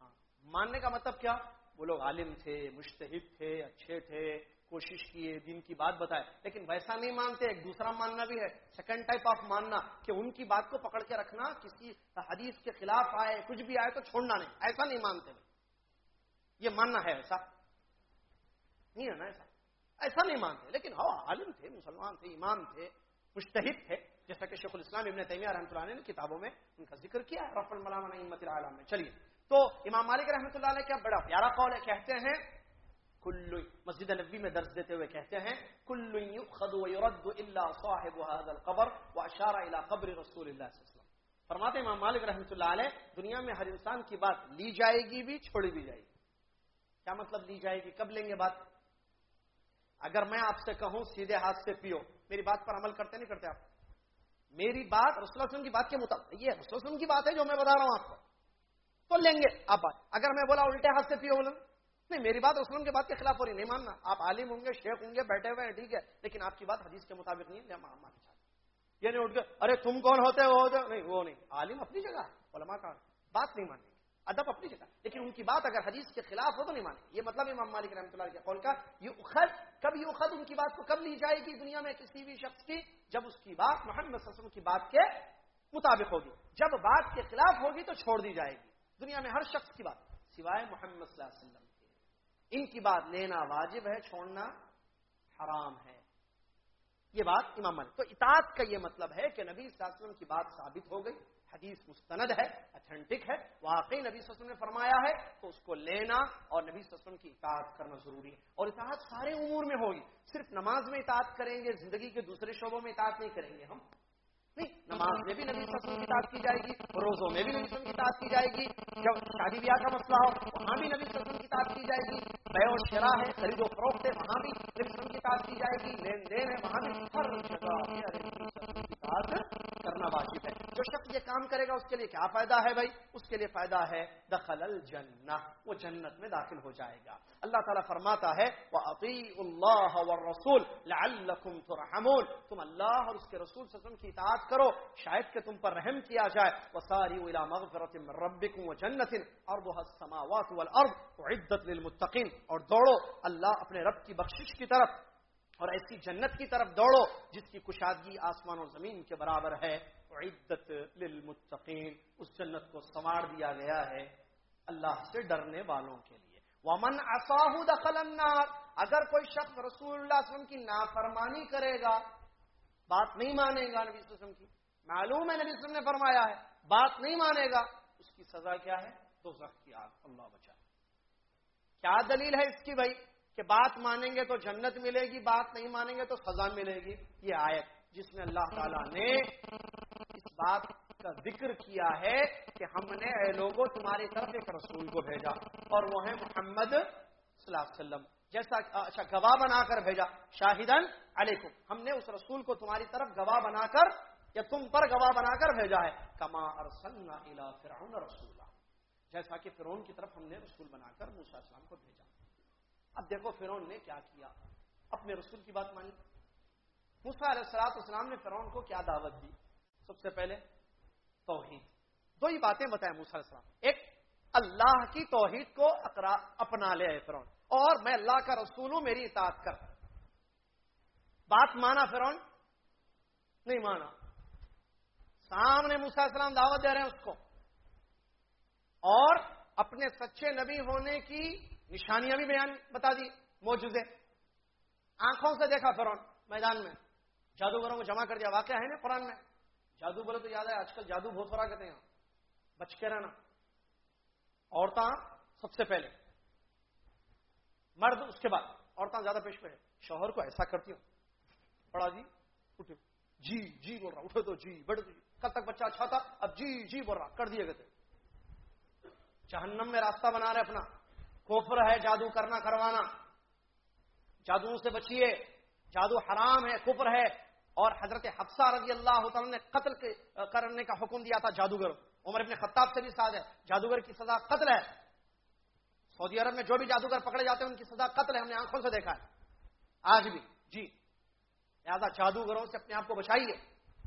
ہاں۔ ماننے کا مطلب کیا؟ وہ لوگ عالم تھے مشتحد تھے، اچھے تھے، کوشش کیے دن کی بات بتائے۔ لیکن ویسا نہیں مانتے، ایک دوسرا ماننا بھی ہے۔ سیکنڈ ٹائپ آف ماننا کہ ان کی بات کو پکڑ کے رکھنا کسی حدیث کے خلاف آئے، کچھ بھی آئے تو چھوڑنا نہیں۔ ایسا نہیں مانتے۔ یہ ماننا ہے ایسا۔ نہیں ہے نا ایسا؟ ایسا نہیں مانتے، لیکن ہاں عالم تھے، مسلمان تھے، امام تھے مشتحد تھے جیسا کہ شیخ الاسلام ابن تیمیہ رحمۃ اللہ علیہ نے کتابوں میں ان کا ذکر کیا ہے رف الملام العالم میں۔ چلیے، تو امام مالک رحمۃ اللہ علیہ کا بڑا پیارا قول ہے، کہتے ہیں کلو مسجد نبی میں درس دیتے ہوئے کہتے ہیں کلو يؤخذ ويرد الا صاحب هذا القبر واشار الى قبر رسول الله صلی اللہ علیہ وسلم۔ فرماتے امام مالک رحمۃ اللہ علیہ، دنیا میں ہر انسان کی بات لی جائے گی بھی، چھوڑی بھی جائے گی۔ کیا مطلب لی جائے گی؟ کب لیں گے بات؟ اگر میں آپ سے کہوں سیدھے ہاتھ سے پیو، میری بات پر عمل کرتے نہیں کرتے آپ؟ میری بات رسول وسلم کی بات کے مطابق یہ رسول وسلم کی بات ہے جو میں بتا رہا ہوں آپ کو۔ تو لیں گے آپ بات۔ اگر میں بولا الٹے ہاتھ سے پیو بولا نہیں، میری بات رسول کے بات کے خلاف ہو رہی، نہیں ماننا۔ آپ عالم ہوں گے، شیخ ہوں گے، بیٹھے ہوئے ہیں، ٹھیک ہے، لیکن آپ کی بات حدیث کے مطابق نہیں ہے مان چاہتے یہ نہیں یعنی اٹھ گئے ارے تم کون ہوتے ہو؟ نہیں، وہ نہیں۔ عالم اپنی جگہ ہے، علماء کا بات نہیں مانیں ادب اپنی جگہ۔ لیکن ان کی بات اگر حدیث کے خلاف ہو تو نہیں مانے۔ یہ مطلب امام مالک رحمۃ اللہ کے قول کا یہ اخد کب یہ اخد ان کی بات کو کب لی جائے گی دنیا میں کسی بھی شخص کی، جب اس کی بات محمد صلی اللہ علیہ وسلم کی بات کے مطابق ہوگی۔ جب بات کے خلاف ہوگی تو چھوڑ دی جائے گی۔ دنیا میں ہر شخص کی بات، سوائے محمد صلی اللہ علیہ وسلم کے۔ ان کی بات لینا واجب ہے، چھوڑنا حرام ہے۔ یہ بات امام مالک۔ تو اطاعت کا یہ مطلب ہے کہ نبی صلی اللہ علیہ وسلم کی بات ثابت ہو گئی۔ حدیث مستند ہے اتھینٹک ہے، واقعی نبی وسلم نے فرمایا ہے، تو اس کو لینا اور نبی وسلم کی اطاعت کرنا ضروری ہے۔ اور اطاعت سارے امور میں ہوگی۔ صرف نماز میں اطاعت کریں گے، زندگی کے دوسرے شعبوں میں اطاعت نہیں کریں گے ہم۔ نہیں، نماز میں بھی نبی وسلم کی اطاعت کی جائے گی، روزوں میں بھی نبی وسلم کی اطاعت کی جائے گی۔ جب شادی بیاہ کا مسئلہ ہو، وہاں بھی نبی وسلم کی اطاعت کی جائے گی۔ بے و شرا ہے، خرید و فروخت ہے، وہاں بھی نبی وسلم کی اطاعت کی جائے گی۔ لین دین ہے، وہاں بھی ہر جگہ۔ اطاعت کرنا واجب ہے۔ جو شخص یہ کام کرے گا، اس کے لیے کیا فائدہ ہے بھائی؟ اس کے لیے فائدہ ہے دخل الجنہ، وہ جنت میں داخل ہو جائے گا۔ اللہ تعالیٰ فرماتا ہے وہ عقی اللہ رسول ترحمون۔ تم اللہ اور اس کے رسول وسلم کی اطاعت کرو، شاید کہ تم پر رحم کیا جائے۔ وہ ساری مغفرت ربکم و جنت اور وہ السماوات والارض عدت للمتقین اور دوڑو، اللہ اپنے رب کی بخشش کی طرف اور ایسی جنت کی طرف دوڑو، جس کی کشادگی آسمان و زمین کے برابر ہے۔ عدت للمتقین، اس جنت کو سنوار دیا گیا ہے اللہ سے ڈرنے والوں کے لیے۔ ومن اصاہ دخل النار، اگر کوئی شخص رسول اللہ علیہ وسلم کی نافرمانی کرے گا، بات نہیں مانے گا نبی وسلم کی۔ معلوم ہے نبی وسلم نے فرمایا ہے، بات نہیں مانے گا، اس کی سزا کیا ہے؟ تو کی آگ، اللہ بچا کیا دلیل ہے اس کی بھائی؟ کہ بات مانیں گے تو جنت ملے گی، بات نہیں مانیں گے تو سزا ملے گی۔ یہ آیت جس میں اللہ تعالیٰ نے اس بات کا ذکر کیا ہے کہ ہم نے اے لوگوں تمہاری طرف ایک رسول کو بھیجا اور وہ ہے محمد صلی اللہ علیہ وسلم۔ جیسا اچھا گواہ بنا کر بھیجا شاہدن علیکم۔ ہم نے اس رسول کو تمہاری طرف گواہ بنا کر یا تم پر گواہ بنا کر بھیجا ہے۔ کما ارسلنا الى فرعون جیسا کہ فرعون کی طرف ہم نے رسول بنا کر موسیٰ السلام کو بھیجا۔ اب دیکھو فرعون نے کیا کیا؟ اپنے رسول کی بات مانی۔ موسیٰ علیہ السلاط اسلام نے فرعون کو کیا دعوت دی؟ سب سے پہلے توحید۔ دو ہی باتیں بتائیں موسیٰ علیہ السلام۔ ایک، اللہ کی توحید کو اپنا لے فرعون۔ اور میں اللہ کا رسول ہوں، میری اطاعت کر۔ بات مانا فرعون؟ نہیں مانا۔ سامنے موسیٰ علیہ السلام دعوت دے رہے ہیں اس کو۔ اور اپنے سچے نبی ہونے کی نشانیاں بھی بیان بتا دی، موجود آنکھوں سے دیکھا فرون میدان میں۔ جادوگروں کو جمع کر دیا، واقعہ ہے نا قرآن میں؟ جادو بولے تو یاد ہے، آج کل جادو بہت ہو رہا کہتے ہیں۔ بچ کے رہنا۔ عورتیں سب سے پہلے۔ مرد اس کے بعد۔ عورتیں زیادہ پیش پہ شوہر کو ایسا کرتی ہوں۔ پڑا جی اٹھو۔ جی جی بول رہا اٹھو تو جی بڑھ جی۔ کل تک بچہ اچھا تھا، اب جی جی بول رہا کر دیے گئے جہنم میں راستہ بنا رہے اپنا۔ کوفر ہے، جادو کرنا، کروانا۔ جادو سے بچیے جادو حرام ہے، کفر ہے۔ اور حضرت حفصہ رضی اللہ تعالی نے قتل کرنے کا حکم دیا تھا جادوگر۔ عمر ابن خطاب سے بھی ساتھ ہے۔ جادوگر کی سزا قتل ہے۔ سعودی عرب میں جو بھی جادوگر پکڑے جاتے ہیں، ان کی سزا قتل ہے۔ ہم نے آنکھوں سے دیکھا ہے۔ آج بھی۔ جی۔ لہٰذا جادوگروں سے اپنے آپ کو بچائیے۔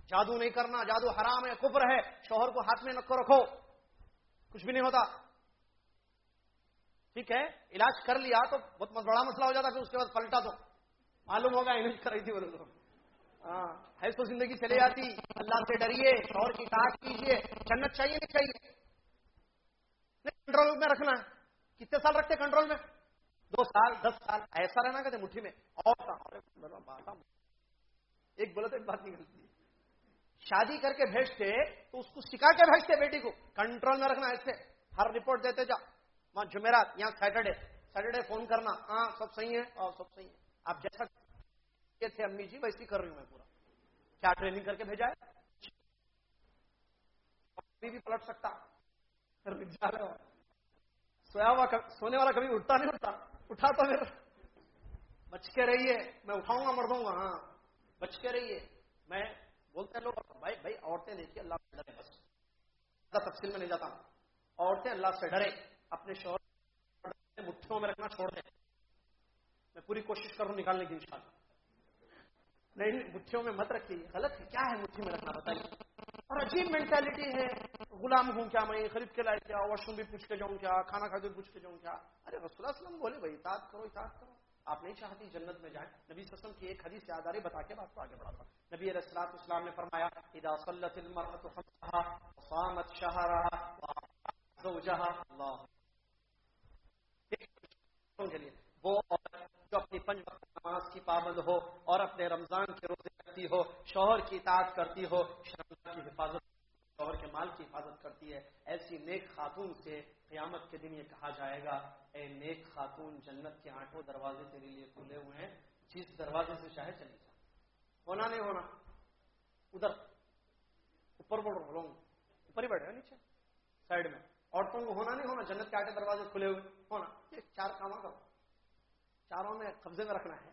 جادو نہیں کرنا، جادو حرام ہے، کفر ہے۔ شوہر کو ہاتھ میں نکو رکھو۔ کچھ بھی نہیں ہوتا۔ ٹھیک ہے، علاج کر لیا تو بہت بڑا مسئلہ ہو جاتا، پھر اس کے بعد پلٹا تو۔ معلوم ہوگا علاج کرائی تھی بولے تو ہاں ہے تو زندگی چلے جاتی، اللہ سے ڈریے شوہر کی تاج کیجیے، جنت چاہیے نہیں چاہیے۔ کنٹرول میں رکھنا ہے۔ کتنے سال رکھتے کنٹرول میں؟ دو سال، دس سال، ایسا رہنا کہتے مٹھی میں اور ایک بولے تو ایک بات نکلتی شادی کر کے بھیجتے تو اس کو سکھا کے بھیجتے بیٹی کو۔ کنٹرول میں رکھنا ایسے ہر رپورٹ دیتے جا وہاں جمعرات، یہاں سیٹرڈے سیٹرڈے فون کرنا ہاں سب صحیح ہے اور سب صحیح ہے آپ جیسا تھے امی جی ویسی کر رہی ہوں میں پورا۔ کیا ٹریننگ کر کے بھیجا ہے؟ بھی پلٹ سکتا۔ سویا ہوا سونے والا کبھی اٹھتا نہیں اٹھتا اٹھا تو پھر۔ بچ کے رہیے۔ میں اٹھاؤں گا، مر دوں گا ہاں۔ بچ کے رہیے۔ میں بولتے ہیں لوگ، بھائی بھائی، عورتیں دیکھیے، اللہ سے ڈرے بس۔ تفصیل میں نہیں جاتا۔ عورتیں اللہ سے ڈرے۔ اپنے شوہر مٹھیوں میں رکھنا چھوڑ دیں۔ میں پوری کوشش کروں نکالنے کی انشاءاللہ نہیں، مٹھیوں میں مت رکھیے، غلط ہے۔ کیا ہے مٹھی میں رکھنا؟ بتائیے۔ اور عجیب مینٹلٹی ہے۔ غلام ہوں کیا میں؟ خرید کے لائے کیا؟ واش روم بھی پوچھ کے جاؤں کیا؟ کھانا کھا کے پوچھ کے جاؤں کیا؟ ارے، رسول اللہ وسلم بولے، بھائی، اطاعت کرو اطاعت کرو۔ آپ نہیں چاہتی جنت میں جائیں؟ نبی صلی اللہ علیہ وسلم کی ایک حدیث یاد آ رہی، بتا کے بات کو آگے بڑھاتا نبی علیہ السلام اسلام نے فرمایا، اذا صلت المرأة خمسها وصامت شهرها زوجها، اللہ لیے۔ وہ جو اپنی پنج وقت نماز کی پابند ہو اور اپنے رمضان کے روزے کرتی ہو، شوہر کی اطاعت کرتی ہو شرمندہ کی حفاظت شوہر کے مال کی حفاظت کرتی ہے، ایسی نیک خاتون سے قیامت کے دن یہ کہا جائے گا، اے نیک خاتون، جنت کے آٹھوں دروازے تیرے لیے کھلے ہوئے ہیں، جس دروازے سے چاہے چلی جا۔ ہونا نہیں ہونا۔ ادھر، اوپر بڑھ رہا ہوں اوپر ہی بیٹھے نیچے۔ سائڈ میں۔ عورتوں کو ہونا نہیں ہونا، جنت کے آٹے دروازے کھلے ہوئے۔ ہونا۔ یہ چار کام کرو چاروں میں قبضے میں رکھنا ہے۔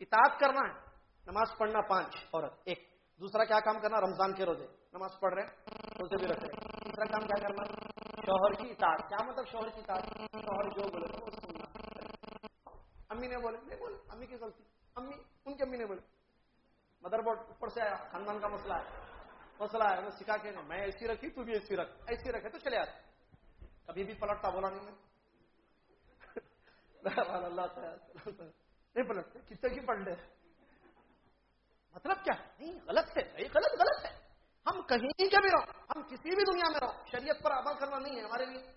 اطاعت کرنا ہے۔ نماز پڑھنا پانچ عورت، ایک۔ دوسرا کیا کام کرنا؟ رمضان کے روزے۔ نماز پڑھ رہے روزے بھی رکھ رہے تیسرا کام کیا کرنا؟ شوہر کی اطاعت۔ کیا مطلب شوہر کی اطاعت؟ شوہر جو بولے وہ سننا۔ امی نے بولے، نہیں بولے۔ امی کی غلطی۔ امی، ان کی امی نے بولے۔ مدر بورڈ اوپر سے آیا، خاندان کا مسئلہ ہے۔ مسئلہ ہے وہ سکھا کے میں ایسی رکھی، تو بھی ایسی رکھ۔ ایسی رکھے تو چلے آتے۔ کبھی بھی پلٹتا، بولا نہیں میں اللہ نہیں پلٹتے کتنے کی پڑھ لے؟ مطلب کیا؟ نہیں، غلط ہے نہیں غلط غلط ہے۔ ہم کہیں کے بھی رہو، ہم کسی بھی دنیا میں رہو، شریعت پر عمل کرنا نہیں ہے ہمارے لیے۔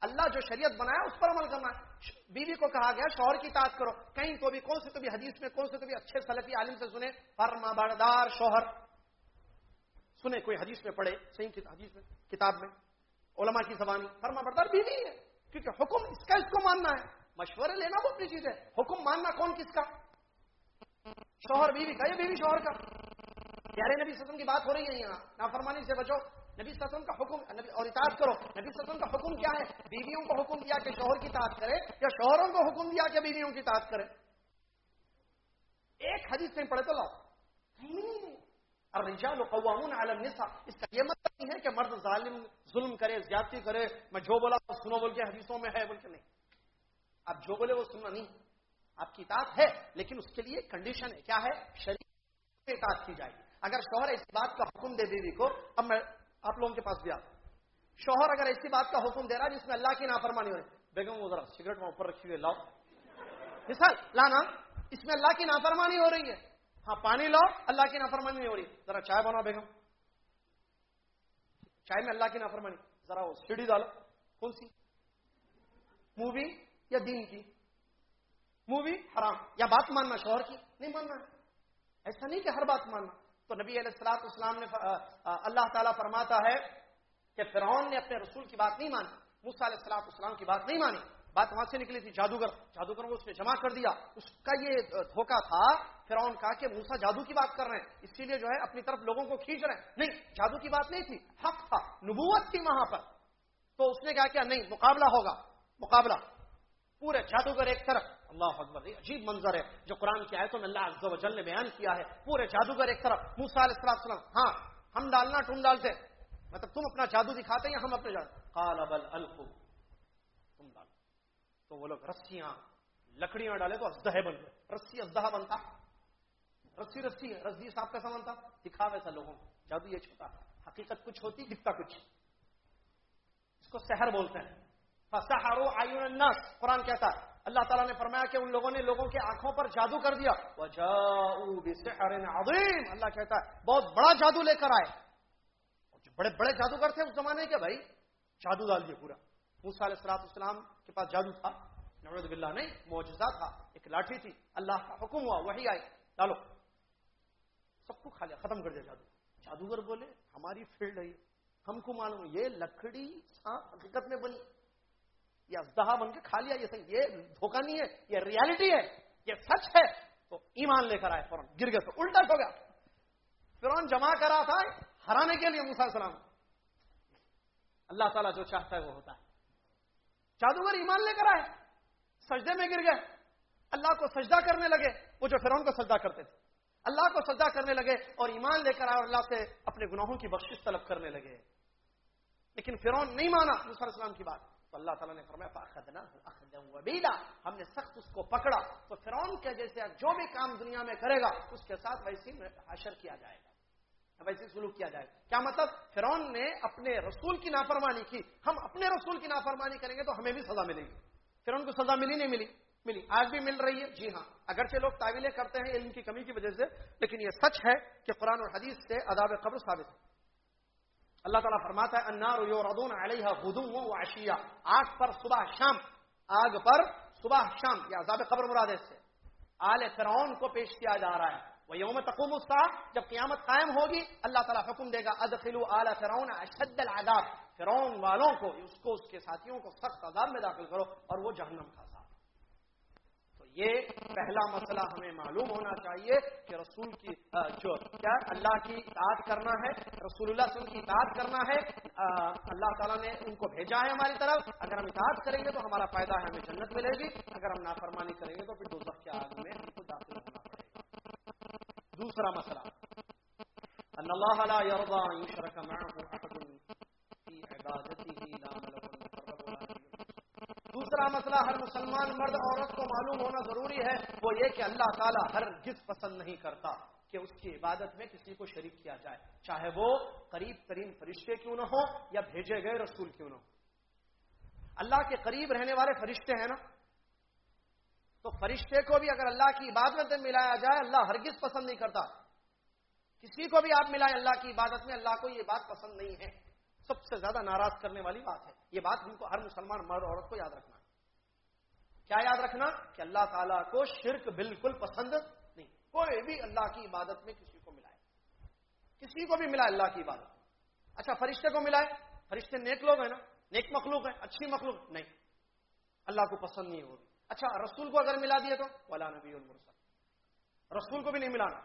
اللہ جو شریعت بنایا، اس پر عمل کرنا ہے۔ بیوی کو کہا گیا، شوہر کی تعداد کرو۔ کہیں تو بھی، کون سے تو بھی حدیث میں، کون سے تو بھی اچھے سلفی عالم سے سنے فرما بردار شوہر۔ سنے کوئی حدیث میں پڑھے، صحیح حدیث میں، کتاب میں، علماء کی زبانی، فرما بردار بھی نہیں ہے۔ کیونکہ حکم اس کا اس کو ماننا ہے۔ مشورے لینا وہ اپنی چیز ہے۔ حکم ماننا کون کس کا؟ شوہر بیوی کا یا بیوی شوہر کا؟ پیارے نبی سسم کی بات ہو رہی ہے یہاں۔ نافرمانی سے بچو۔ نبی سسم کا حکم اور اطاعت کرو۔ نبی سسم کا حکم کیا ہے؟ بیویوں کو حکم دیا کہ شوہر کی تعداد کرے یا شوہروں کو حکم دیا کہ بیویوں کی تعداد کرے۔ ایک حدیث میں پڑھے تو لاؤ۔ الرجال قوامون على النساء۔ اس کا یہ مطلب نہیں ہے کہ مرد ظالم ظلم کرے، زیادتی کرے، میں جو بولا سنو بول کے حدیثوں میں ہے، بول کے نہیں۔ آپ جو بولے وہ سننا نہیں۔ آپ کی اطاعت ہے، لیکن اس کے لیے کنڈیشن ہے۔ کیا ہے؟ شریف اطاعت کی جائے گی۔ اگر شوہر اس بات کا حکم دے بیوی کو، اب میں آپ لوگوں کے پاس بھی آتا شوہر اگر ایسی بات کا حکم دے رہا ہے جس میں اللہ کی نافرمانی ہو رہی بیگم، وہ ذرا سگریٹ میں اوپر رکھی ہوئے لاؤ۔ مثال، لانا۔ اس میں اللہ کی نافرمانی ہو رہی ہے۔ ہاں پانی لاؤ، اللہ کی نافرمانی نہیں ہو رہی۔ ذرا چائے بناؤ بیگم۔ چائے میں اللہ کی نافرمانی۔ ذرا وہ سیڑھی ڈالو۔ کون سی؟ مووی۔ یا دین کی؟ مووی حرام. یا بات ماننا، شوہر کی؟ نہیں ماننا. ایسا نہیں کہ ہر بات ماننا. تو نبی علیہ السلاط اسلام نے اللہ تعالیٰ فرماتا ہے کہ فرعون نے اپنے رسول کی بات نہیں مانی موسا علیہ السلاط اسلام کی بات نہیں مانی. بات وہاں سے نکلی تھی جادوگر. جادوگر کو اس نے جمع کر دیا. اس کا یہ دھوکہ تھا فرعون کا کہ موسا جادو کی بات کر رہے ہیں. اسی لیے جو ہے اپنی طرف لوگوں کو کھینچ رہے ہیں. نہیں، جادو کی بات نہیں تھی. حق تھا. نبوت تھی وہاں پر. تو اس نے کہا کہ نہیں، مقابلہ ہوگا. مقابلہ. پورے جادوگر ایک طرف۔ اللہ اکبر عجیب منظر ہے جو قرآن کی آیتوں میں اللہ عز و جل نے بیان کیا ہے۔ پورے جادوگر ایک طرف۔ موسا علیہ السلام ہاں ہم ڈالنا ٹون ڈالتے۔ مطلب تم اپنا جادو دکھاتے یا ہم اپنے جادو؟ کال ابل الفو تم ڈال۔ تو وہ لوگ رسیاں، لکڑیاں ڈالے تو ازدہ بن گئے۔ رسی ازدہ بنتا۔ رسی رسی ہے، رسی صاحب کیسا بنتا؟ دکھا ویسا لوگوں جادو یہ چھوٹا، حقیقت کچھ ہوتی، دکھتا کچھ۔ اس کو سحر بولتے ہیں۔ فسحروا عیون الناس۔ قرآن کہتا ہے، اللہ تعالیٰ نے فرمایا کہ ان لوگوں نے لوگوں کے آنکھوں پر جادو کر دیا۔ بسحر عظیم اللہ کہتا ہے، بہت بڑا جادو لے کر آئے۔ بڑے بڑے جادوگر تھے اس زمانے کے بھائی، جادو ڈال دیا پورا۔ موسا علیہ السلاط اسلام کے پاس جادو تھا۔ نوید بلّہ نہیں، معجزہ تھا۔ ایک لاٹھی تھی۔ اللہ کا حکم ہوا وہی آئی۔ ڈالو۔ سب کو کھا لیا، ختم کر دیا جادو۔ جادوگر بولے، ہماری فیلڈ ہے ہم کو معلوم یہ لکڑی حقیقت میں بنی۔ یہ ازدہا بن کے کھا لیا، یہ یہ دھوکہ نہیں ہے، یہ ریالٹی ہے، یہ سچ ہے۔ تو ایمان لے کر آئے فوراً، گر گئے تو الٹا ہو گیا۔ فرون جمع کرا تھا ہرانے کے لیے موسا سلام اللہ تعالیٰ جو چاہتا ہے وہ ہوتا ہے۔ جادوگر ایمان لے کر آئے، سجدے میں گر گئے۔ اللہ کو سجدہ کرنے لگے، وہ جو فرون کو سجدہ کرتے تھے۔ اللہ کو سجدہ کرنے لگے اور ایمان لے کر آئے اور اللہ سے اپنے گناہوں کی بخشش طلب کرنے لگے۔ لیکن فرون نہیں مانا موسیٰ السلام کی بات۔ تو اللہ تعالیٰ نے فرمایا ہم نے سخت اس کو پکڑا۔ تو فرعون کے جیسے جو بھی کام دنیا میں کرے گا، اس کے ساتھ ویسی حشر کیا جائے گا۔ ویسے سلوک کیا جائے گا۔ کیا مطلب؟ فرعون نے اپنے رسول کی نافرمانی کی۔ ہم اپنے رسول کی نافرمانی کریں گے تو ہمیں بھی سزا ملے گی۔ فرعون کو سزا ملی نہیں ملی؟ ملی۔ آج بھی مل رہی ہے؟ جی ہاں۔ اگرچہ لوگ تعویلیں کرتے ہیں علم کی کمی کی وجہ سے، لیکن یہ سچ ہے کہ قرآن اور حدیث سے عذاب قبر ثابت ہے۔ اللہ تعالیٰ فرماتا ہے انار یوردون علیہ غدو و عشیہ۔ آگ پر صبح شام، آگ پر صبح شام یا عذاب قبر مراد سے۔ آل فرعون کو پیش کیا جا رہا ہے۔ وہ یوم تقوم الساعة جب قیامت قائم ہوگی، اللہ تعالیٰ حکم دے گا ادخلوا آل فرعون اشد العذاب۔ فرعون والوں کو، اس کو، اس کے ساتھیوں کو سخت عذاب میں داخل کرو اور وہ جہنم کا یہ پہلا مسئلہ ہمیں معلوم ہونا چاہیے کہ رسول کی جو کیا اللہ کی اطاعت کرنا ہے، رسول اللہ صلی اللہ علیہ وسلم کی اطاعت کرنا ہے اللہ تعالیٰ نے ان کو بھیجا ہے ہماری طرف۔ اگر ہم اطاعت کریں گے تو ہمارا فائدہ ہے ہمیں جنت ملے گی۔ اگر ہم نافرمانی کریں گے تو پھر دو کے آگ میں ہم کو داخل ہونا پڑے گا۔ دوسرا مسئلہ۔ اللہ عبادتی دوسرا مسئلہ، ہر مسلمان مرد، عورت کو معلوم ہونا ضروری ہے، وہ یہ کہ اللہ تعالیٰ ہر جس پسند نہیں کرتا کہ اس کی عبادت میں کسی کو شریک کیا جائے، چاہے وہ قریب ترین فرشتے کیوں نہ ہو یا بھیجے گئے رسول کیوں نہ ہو۔ اللہ کے قریب رہنے والے فرشتے ہیں نا؟ تو فرشتے کو بھی اگر اللہ کی عبادت میں ملایا جائے، اللہ ہرگز پسند نہیں کرتا۔ کسی کو بھی آپ ملائیں اللہ کی عبادت میں، اللہ کو یہ بات پسند نہیں ہے۔ سب سے زیادہ ناراض کرنے والی بات ہے۔ یہ بات ہم کو ہر مسلمان مرد عورت کو یاد رکھنا کیا یاد رکھنا؟ کہ اللہ تعالیٰ کو شرک بالکل پسند نہیں۔ کوئی بھی اللہ کی عبادت میں کسی کو ملائے۔ کسی کو بھی ملا اللہ کی عبادت۔ اچھا فرشتے کو ملائے۔ فرشتے نیک لوگ ہیں نا؟ نیک مخلوق ہیں، اچھی مخلوق؟ نہیں۔ اللہ کو پسند نہیں ہوگی۔ اچھا رسول کو اگر ملا دیے تو؟ ولا نبی المرسل رسول کو بھی نہیں ملانا۔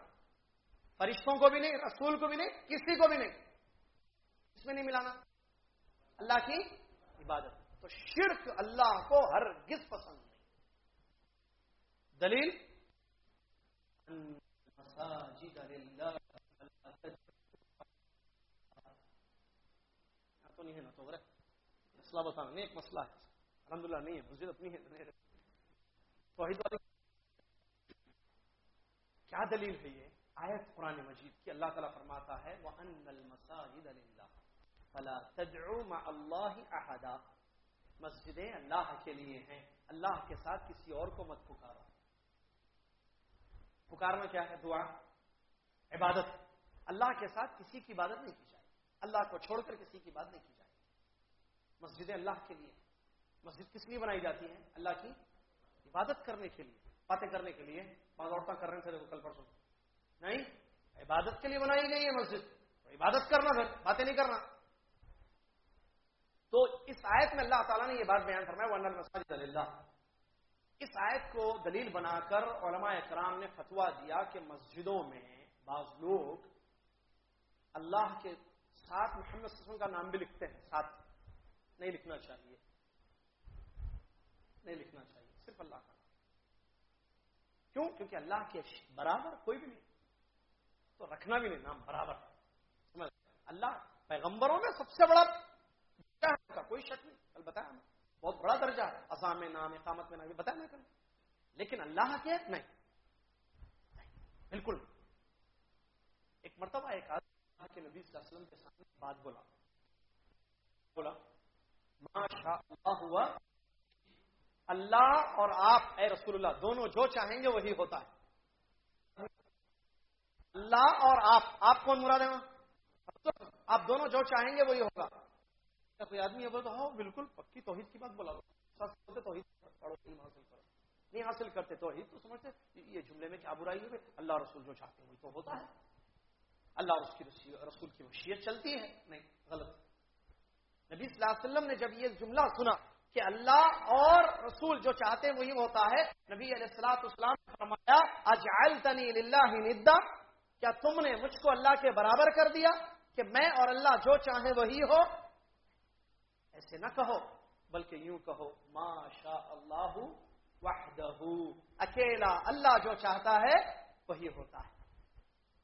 فرشتوں کو بھی نہیں، رسول کو بھی نہیں، کسی کو بھی نہیں۔ میں نہیں ملانا۔ اللہ کی عبادت۔ تو شرک اللہ کو ہر گز پسند نہیں۔ دلیل؟ تو نہیں ہے نا تو مسئلہ بتانا نہیں ایک مسئلہ ہے۔ الحمد للہ نہیں ہے مسجد اپنی ہے۔ توحید والی کیا دلیل ہے یہ؟ آیت قرآن مجید کی اللہ تعالیٰ فرماتا ہے وہ ان المساجد اللہ تجرو اللہ احدا۔ مسجدیں اللہ کے لیے ہیں۔ اللہ کے ساتھ کسی اور کو مت پکارو۔ پکارنا کیا ہے؟ دعا۔ عبادت۔ اللہ کے ساتھ کسی کی عبادت نہیں کی جائے۔ اللہ کو چھوڑ کر کسی کی بات نہیں کی جائے۔ مسجدیں اللہ کے لیے مسجد کس لیے بنائی جاتی ہیں؟ اللہ کی عبادت کرنے کے لیے۔ باتیں کرنے کے لیے۔ بعض عورتیں کر رہے تھے کل پرسوں۔ نہیں، عبادت کے لیے بنائی گئی ہے مسجد۔ عبادت کرنا پھر باتیں نہیں کرنا۔ تو اس آیت میں اللہ تعالیٰ نے یہ بات بیان فرمایا ون المساجد اللہ اس آیت کو دلیل بنا کر علماء اکرام نے فتوا دیا کہ مسجدوں میں بعض لوگ اللہ کے ساتھ محمد وسلم کا نام بھی لکھتے ہیں، ساتھ۔ نہیں لکھنا چاہیے۔ نہیں لکھنا چاہیے، صرف اللہ کا۔ کیوں؟ کیونکہ اللہ کے برابر کوئی بھی نہیں۔ تو رکھنا بھی نہیں، نام برابر۔ سمجھ؟ اللہ پیغمبروں میں سب سے بڑا کوئی شک نہیں۔ کل بتایا ہمیں بہت بڑا درجہ ہے۔ اسام میں نام، اقامت میں نام بتایا میں کل لیکن اللہ کے نہیں۔ بالکل ایک مرتبہ ایک آدمی کے نبی صلی اللہ علیہ وسلم کے سامنے بات بولا۔ بولا ماشاء اللہ ہوا، اللہ اور آپ، اے رسول اللہ، دونوں جو چاہیں گے وہی ہوتا ہے۔ اللہ اور آپ آپ کون مراد ہے آپ دونوں جو چاہیں گے وہی ہوگا۔ کوئی آدمی ہے بولتا ہو بالکل، پکی توحید کی بات بولا سچ توحید پڑھو علم حاصل کرو نہیں حاصل کرتے توحید تو سمجھتے یہ جملے میں کیا برائی ہے؟ اللہ رسول جو چاہتے ہیں تو ہوتا ہے۔ اللہ اور اس کی رسول کی وشیت چلتی ہے۔ نہیں، غلط۔ نبی صلی اللہ علیہ وسلم نے جب یہ جملہ سنا کہ اللہ اور رسول جو چاہتے ہیں، وہی ہوتا ہے، نبی علیہ السلاط اسلام نے فرمایا، اجعلتنی للہ ندا۔ کیا تم نے مجھ کو اللہ کے برابر کر دیا کہ میں اور اللہ جو چاہیں، وہی ہو؟ ایسے نہ کہو، بلکہ یوں کہو ما شاء اللہ وحدہ اکیلا اللہ جو چاہتا ہے، وہی ہوتا ہے۔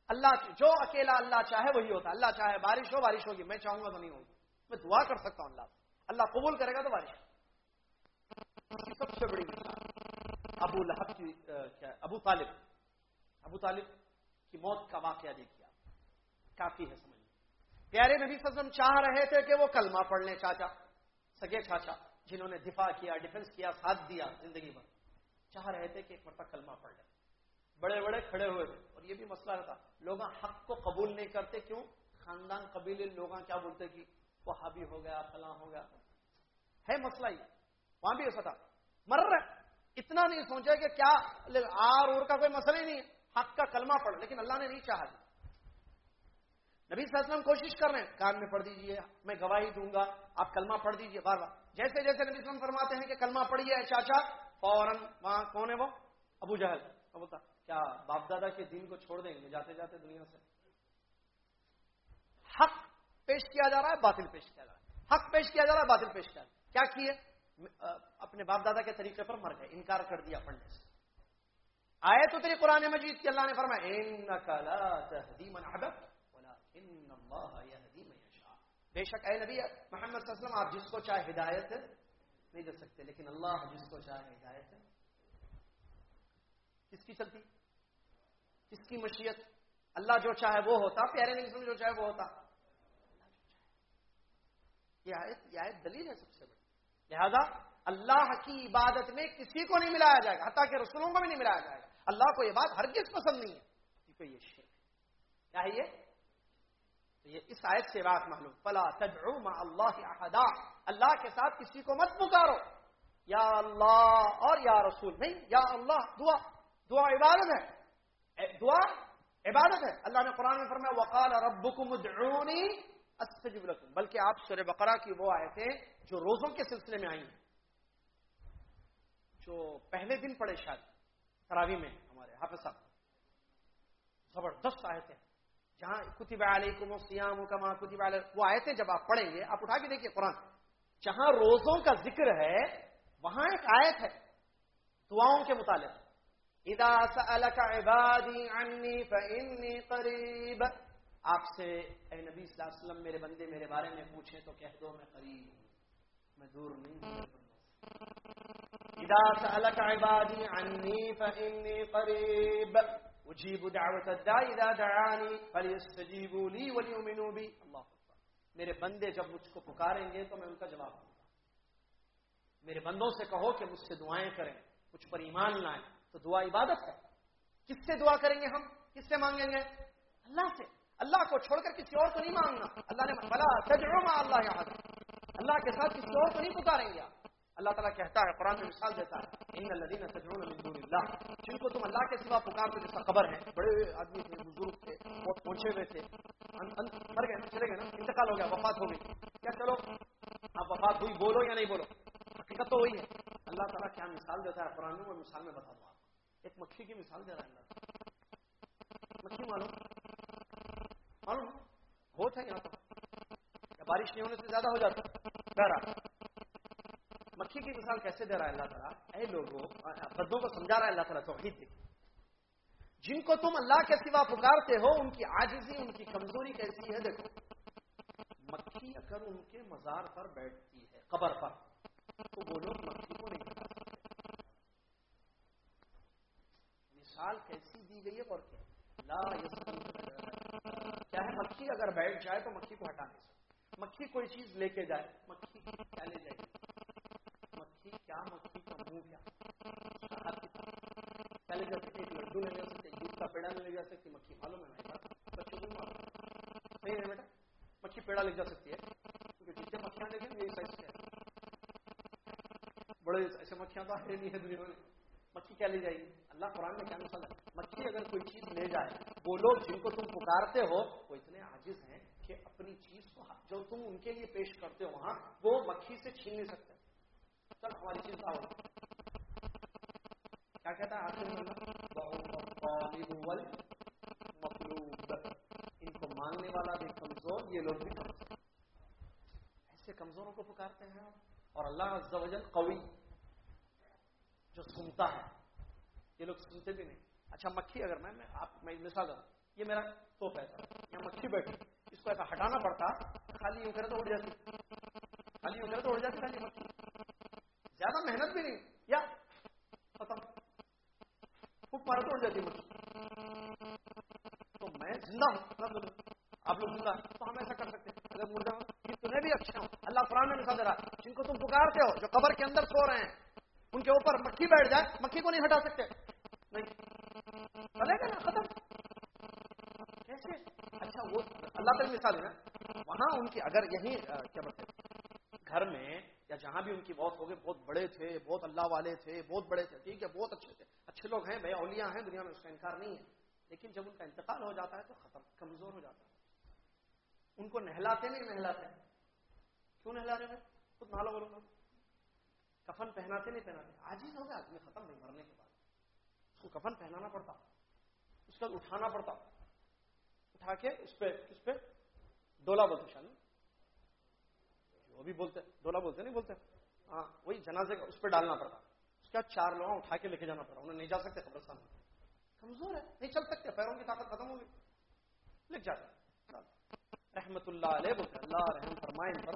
اللہ جو اکیلا اللہ چاہے، وہی ہوتا ہے۔ اللہ چاہے بارش ہو، بارش ہوگی۔ میں چاہوں گا تو نہیں ہوگی۔ میں دعا کر سکتا ہوں اللہ اللہ قبول کرے گا تو بارش۔ سب سے بڑی ابو لہب کی ابو طالب۔ ابو طالب کی موت کا واقعہ دیکھیا کافی ہے، سمجھ پیارے نبی فضم چاہ رہے تھے کہ وہ کلمہ پڑھ لیں، چاچا۔ سگے چاچا جنہوں نے دفاع کیا ڈیفنس کیا، ساتھ دیا زندگی بھر۔ چاہ رہے تھے کہ ایک مرتبہ کلمہ پڑھ لیں۔ بڑے بڑے کھڑے ہوئے تھے۔ اور یہ بھی مسئلہ رہتا لوگ حق کو قبول نہیں کرتے، کیوں؟ خاندان قبیلے لوگ کیا بولتے کہ وہ حابی ہو گیا، فلاں ہو گیا۔ ہے مسئلہ ہی وہاں بھی ایسا تھا۔ مر رہے اتنا نہیں سوچا کہ کیا آر اور کا کوئی مسئلہ ہی نہیں ہے۔ حق کا کلمہ پڑھ، لیکن اللہ نے نہیں چاہا۔ نبی صلی اللہ علیہ وسلم کوشش کر رہے ہیں، کان میں پڑھ دیجیے، میں گواہی دوں گا، آپ کلمہ پڑھ دیجیے، بار بار۔ جیسے جیسے نبی وسلم فرماتے ہیں کہ کلمہ پڑھیے چاچا، فوراً وہاں کون ہے وہ؟ ابو جہل۔ بولتا، کیا باپ دادا کے دین کو چھوڑ دیں گے؟ جاتے جاتے دنیا سے۔ حق پیش کیا جا رہا ہے، باطل پیش کیا جا رہا ہے۔ حق پیش کیا جا رہا ہے، باطل پیش کیا کیا کیے؟ اپنے باپ دادا کے طریقے پر مر گئے، انکار کر دیا پڑھنے سے آئے تو تیری قرآن مجید کی اللہ نے فرمایا بے شک اے نبی محمد صلی اللہ علیہ وسلم، آپ جس کو چاہے ہدایت نہیں دے سکتے، لیکن اللہ جس کو چاہے ہدایت۔ کس کی چلتی؟ کس کی مشیت؟ اللہ جو چاہے وہ ہوتا، پیارے نبی جو چاہے وہ ہوتا۔ یہ آیت یہ آیت دلیل ہے سب سے بڑی۔ لہذا اللہ کی عبادت میں کسی کو نہیں ملایا جائے گا، حتیٰ کہ رسولوں کو بھی نہیں ملایا جائے گا۔ اللہ کو یہ بات ہرگز پسند نہیں ہے، کیونکہ یہ شرک ہے۔ کیا ہے یہ؟ یہ اس آیت سے بات معلوم۔ فلا تدعو مع اللہ احدا اللہ کے ساتھ کسی کو مت پکارو۔ یا اللہ اور یا رسول، نہیں، یا اللہ، دعا۔ دعا عبادت ہے۔ دعا عبادت ہے۔ اللہ نے قرآن میں فرمایا، وقال ربکم ادعونی استجب لکم بلکہ آپ سورہ بقرہ کی وہ آئے تھے جو روزوں کے سلسلے میں آئی ہیں، جو پہلے دن پڑے شاید تراوی میں ہمارے حافظ صاحب۔ زبردست آیتیں۔ جہاں کتب علیکم سیام کما کتب علی وہ آیتیں جب آپ پڑھیں گے، آپ اٹھا کے دیکھیے قرآن۔ جہاں روزوں کا ذکر ہے، وہاں ایک آیت ہے، دعاؤں کے متعلق۔ اذا سألك عبادی عنی فإنی قریب آپ سے، اے نبی صلی اللہ علیہ وسلم، میرے بندے میرے بارے میں پوچھیں تو کہہ دو، میں قریب ہوں۔ میں دور نہیں ہوں۔ اذا سألك عبادی عنی فإنی قریب اجیب دعوت الدائی اذا دعانی فلیستجیبوا لی ولیؤمنوا بی. اللہ میرے بندے جب مجھ کو پکاریں گے تو میں ان کا جواب دوں گا. میرے بندوں سے کہو کہ مجھ سے دعائیں کریں کچھ پر ایمان لائیں، تو دعا عبادت ہے. کس سے دعا کریں گے ہم؟ کس سے مانگیں گے؟ اللہ سے. اللہ کو چھوڑ کر کسی اور کو نہیں مانگنا. اللہ نے بلا تجربہ اللہ یہاں اللہ کے ساتھ کسی اور کو نہیں پکاریں گے اللہ تعالیٰ کہتا ہے، قرآن میں مثال دیتا ہے، ان تجرون من دون اللہ. جن کو تم اللہ کے سوا پکار جیسا خبر ہے، بڑے آدمی تھے، بزرگ تھے، بہت پہنچے ہوئے تھے۔ مر گئے، چلے گئے نا، انتقال ہو گیا، وفات ہو گئی۔ کیا چلو آپ وفات ہوئی، بولو یا نہیں بولو؟ حقیقت تو وہی ہے۔ اللہ تعالیٰ کیا مثال دیتا ہے قرآن میں؟ وہ مثال میں بتا دوں آپ ایک مکھی کی مثال دے رہا ہے اللہ مکھی معلوم؟ معلوم؟ ہوتا ہے یہاں پر بارش نہیں ہونے سے زیادہ ہو جاتا۔ بہرا مکھی کی مثال کیسے دے رہا ہے اللہ تعالیٰ؟ اے لوگوں بدوں کو سمجھا رہا ہے اللہ تعالیٰ توحید جن کو تم اللہ کے سوا پکارتے ہو، ان کی آجزی ان کی کمزوری کیسی ہے؟ دیکھو۔ مکھی اگر ان کے مزار پر بیٹھتی ہے، قبر پر، تو وہ لوگ مکھی کو نہیں سکتے۔ مثال کیسی دی گئی ہے اور کیا؟ لا کیا ہے مکھی اگر بیٹھ جائے تو مکھی کو ہٹا نہیں سکتے مکھی کوئی چیز لے کے جائے، مکھی کیا لے جائے؟ مکھی کیا مکھی کا منہ کیا؟ کیا لے جا ایک لڈو لے جا سکتے دودھ کا پیڑا نہیں لے جا سکتی مکھی معلوم ہے بچوں کو معلوم صحیح ہے بیٹا؟ مکھی پیڑا لے جا سکتی ہے۔ کیونکہ جتنے مکھیاں دیکھیں یہی سائز کیا ہے بڑے ایسے مکھیاں تو ہے نہیں ہے دنیا میں۔ مکھی کیا لے جائے گی؟ اللہ قرآن میں کیا مثال ہے؟ مکھی اگر کوئی چیز لے جائے، وہ لوگ جن کو تم پکارتے ہو، وہ اتنے عاجز ہیں کہ اپنی چیز کو جو تم ان کے لیے پیش کرتے ہو وہاں، وہ مکھی سے چھین نہیں سکتے۔ سر ہماری چیز کیا کہتا ہے؟ مخلوب ان کو مانگنے والا بھی کمزور، یہ لوگ بھی کمزور۔ ایسے کمزوروں کو پکارتے ہیں اور اللہ عز و جل قوی، جو سنتا ہے۔ یہ لوگ سنتے بھی نہیں۔ اچھا مکھی اگر میں میں آپ میں مثال دوں۔ یہ میرا تو پیسہ یا مکھی بیٹھی۔ اس کو ایسا ہٹانا پڑتا، خالی یوں کرے تو اڑ جاتی۔ خالی یوں کرے تو اڑ جاتی، خالی مکھی۔ زیادہ محنت بھی نہیں۔ یا ختم۔ خوب مارے تو اڑ جاتی مکھی تو میں زندہ ہوں۔ آپ لوگ زندہ تو ہم ایسا کر سکتے ہیں۔ اگر مردہ ہوں تمہیں بھی اچھا ہوں۔ اللہ قرآن میں مثال دے رہا جن کو تم پکارتے ہو، جو قبر کے اندر سو رہے ہیں، ان کے اوپر مکھی بیٹھ جائے مکھی کو نہیں ہٹا سکتے۔ نہیں۔ چلے گا نا، ختم۔ کیسے؟ اچھا وہ اللہ تعالی مثال ہے نا۔ وہاں ان کی، اگر یہی کیا بولتے گھر میں یا جہاں بھی ان کی بہت ہو گئے بہت بڑے تھے، بہت اللہ والے تھے، بہت بڑے تھے، ٹھیک ہے، بہت اچھے تھے۔ اچھے لوگ ہیں بھائی اولیاء ہیں، دنیا میں اس کا انکار نہیں ہے۔ لیکن جب ان کا انتقال ہو جاتا ہے تو ختم، کمزور ہو جاتا ہے۔ ان کو نہلاتے نہیں، نہلاتے۔ کیوں نہلا رہے خود نالو بولوں گا کفن پہناتے نہیں، پہناتے۔ آج ہی ہوگا آدمی ختم نہیں، مرنے کے بعد۔ اس کو کفن پہنانا پڑتا۔ اس کا اٹھانا پڑتا۔ اٹھا کے اس پہ کس پہ ڈولا بولتے وہ بھی بولتے ڈولا بولتے نہیں بولتے ہاں وہی جنازے کا اس پہ ڈالنا پڑتا۔ اس کا چار لوگ اٹھا کے لے کے جانا پڑا انہیں نہیں جا سکتے قبرستان میں۔ کمزور ہے، نہیں چل سکتے، پیروں کی طاقت ختم ہوگی۔ لکھ جاتے رحمت اللہ علیہ بولتے اللہ رحم فرمائے ان پر۔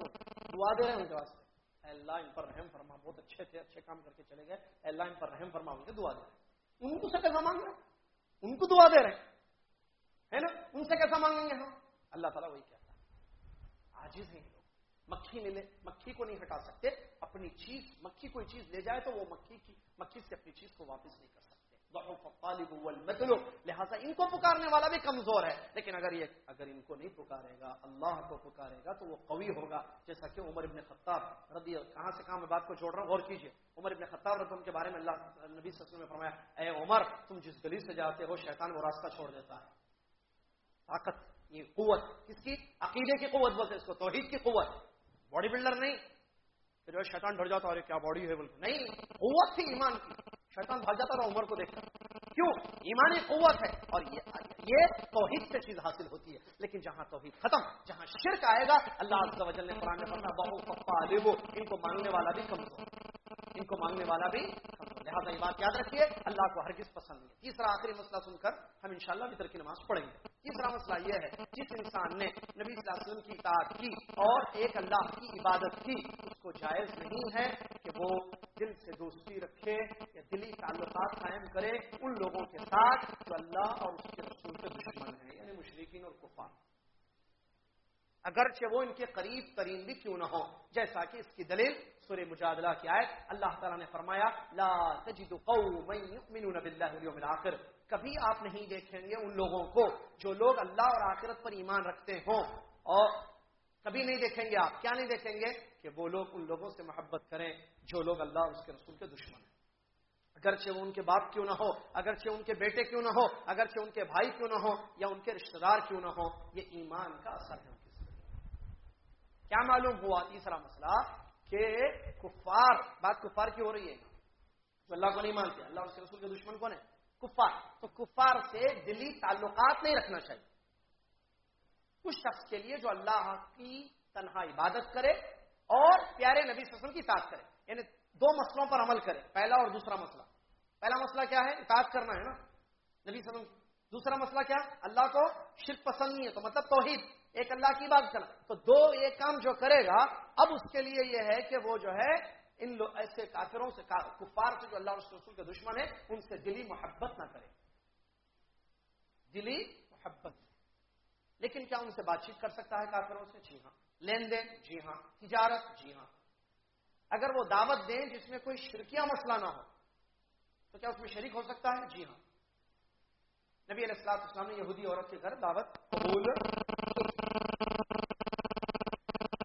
دعا دے رہے ہیں ان کے واسطے۔ اللہ ان پر رحم فرما۔ بہت اچھے تھے، اچھے کام کر کے چلے گئے۔ اللہ ان پر رحم فرما، ان کے دعا دے رہے ان کو سے کیسا مانگ رہے ان کو دعا دے رہے ہے نا؟ ان سے کیسا مانگیں گے ہم؟ اللہ تعالیٰ وہی کہتا ہے۔ آجز ہیں لوگ مکھی نہیں لے مکھی کو نہیں ہٹا سکتے، اپنی چیز، مکھی کوئی چیز لے جائے تو وہ مکھی کی مکھی سے اپنی چیز کو واپس نہیں کر سکتے۔ لہٰذا ان کو پکارنے والا بھی کمزور ہے۔ لیکن اگر یہ اگر ان کو نہیں پکارے گا، اللہ کو پکارے گا، تو وہ قوی ہوگا۔ جیسا کہ عمر ابن خطاب رضی کہاں سے کہاں میں بات کو جوڑ رہا ہوں؟ غور کیجیے عمر ابن خطاب رضی کے بارے میں اللہ نبی نے فرمایا، اے عمر، تم جس گلی سے جاتے ہو، شیطان وہ راستہ چھوڑ دیتا ہے۔ طاقت، یہ قوت، کس کی؟ عقیدے کی قوت بولتے اس کو، توحید کی قوت۔ باڈی بلڈر نہیں۔ جو شیطان ڈر جاتا اور کیا باڈی ہے بولتے نہیں، قوت تھی ایمان کی۔ شیطان بھاگ جاتا رہا، عمر کو دیکھتا۔ کیوں؟ ایمانی قوت ہے۔ اور یہ توحید سے چیز حاصل ہوتی ہے۔ لیکن جہاں توحید ختم، جہاں شرک آئے گا، اللہ عز و جل نے قرآن میں بہو پپا لیبو ان کو مانگنے والا بھی کمزور ان کو مانگنے والا بھی کمزور لہٰذا یہ بات یاد رکھیے، اللہ کو ہرگز پسند نہیں تیسرا آخری مسئلہ سن کر ہم انشاءاللہ بھی ترکی نماز پڑھیں گے۔ تیسرا مسئلہ یہ ہے، جس انسان نے نبی صلی اللہ علیہ وسلم کی اطاعت کی اور ایک اللہ کی عبادت کی، اس کو جائز نہیں ہے کہ وہ دل سے دوستی رکھے یا دلی تعلقات قائم کرے ان لوگوں کے ساتھ جو اللہ اور اس کے رسول کے دشمن ہیں یعنی مشرقین اور کفار۔ اگرچہ وہ ان کے قریب ترین بھی کیوں نہ ہو جیسا کہ اس کی دلیل سورہ مجادلہ کی آئے اللہ تعالیٰ نے فرمایا، لا تجد قوم یؤمنون باللہ والیوم الاخر کبھی آپ نہیں دیکھیں گے ان لوگوں کو جو لوگ اللہ اور آخرت پر ایمان رکھتے ہوں۔ اور کبھی نہیں دیکھیں گے آپ۔ کیا نہیں دیکھیں گے؟ کہ وہ لوگ ان لوگوں سے محبت کریں جو لوگ اللہ اور اس کے رسول کے دشمن ہیں۔ اگرچہ وہ ان کے باپ کیوں نہ ہو، اگرچہ ان کے بیٹے کیوں نہ ہو، اگرچہ ان کے بھائی کیوں نہ ہو یا ان کے رشتے دار کیوں نہ ہو، یہ ایمان کا اثر ہے ان کی کیا معلوم ہوا تیسرا مسئلہ کہ کفار، بات کفار کی ہو رہی ہے۔ جو اللہ کو نہیں مانتے، اللہ اس کے رسول کے دشمن کون ہے کفار۔ تو کفار سے دلی تعلقات نہیں رکھنا چاہیے۔ اس شخص کے لیے جو اللہ کی تنہا عبادت کرے اور پیارے نبی وسلم کی اطاعت کرے۔ یعنی دو مسئلوں پر عمل کرے، پہلا اور دوسرا مسئلہ۔ پہلا مسئلہ کیا ہے؟ اطاعت کرنا ہے نا۔ نبی وسلم، دوسرا مسئلہ کیا؟ اللہ کو شرک پسند نہیں ہے، تو مطلب توحید، ایک اللہ کی بات کرنا۔ تو دو ایک کام جو کرے گا، اب اس کے لیے یہ ہے کہ وہ جو ہے ان لوگ ایسے کافروں سے کفار سے جو اللہ رسول کے دشمن ہے ان سے دلی محبت نہ کرے دلی محبت لیکن کیا ان سے بات چیت کر سکتا ہے کافروں سے؟ جی ہاں۔ لین دین؟ جی ہاں۔ تجارت؟ جی ہاں۔ اگر وہ دعوت دیں جس میں کوئی شرکیہ مسئلہ نہ ہو، تو کیا اس میں شریک ہو سکتا ہے؟ جی ہاں۔ نبی علیہ السلام اسلام نے یہودی عورت کے گھر دعوت قبول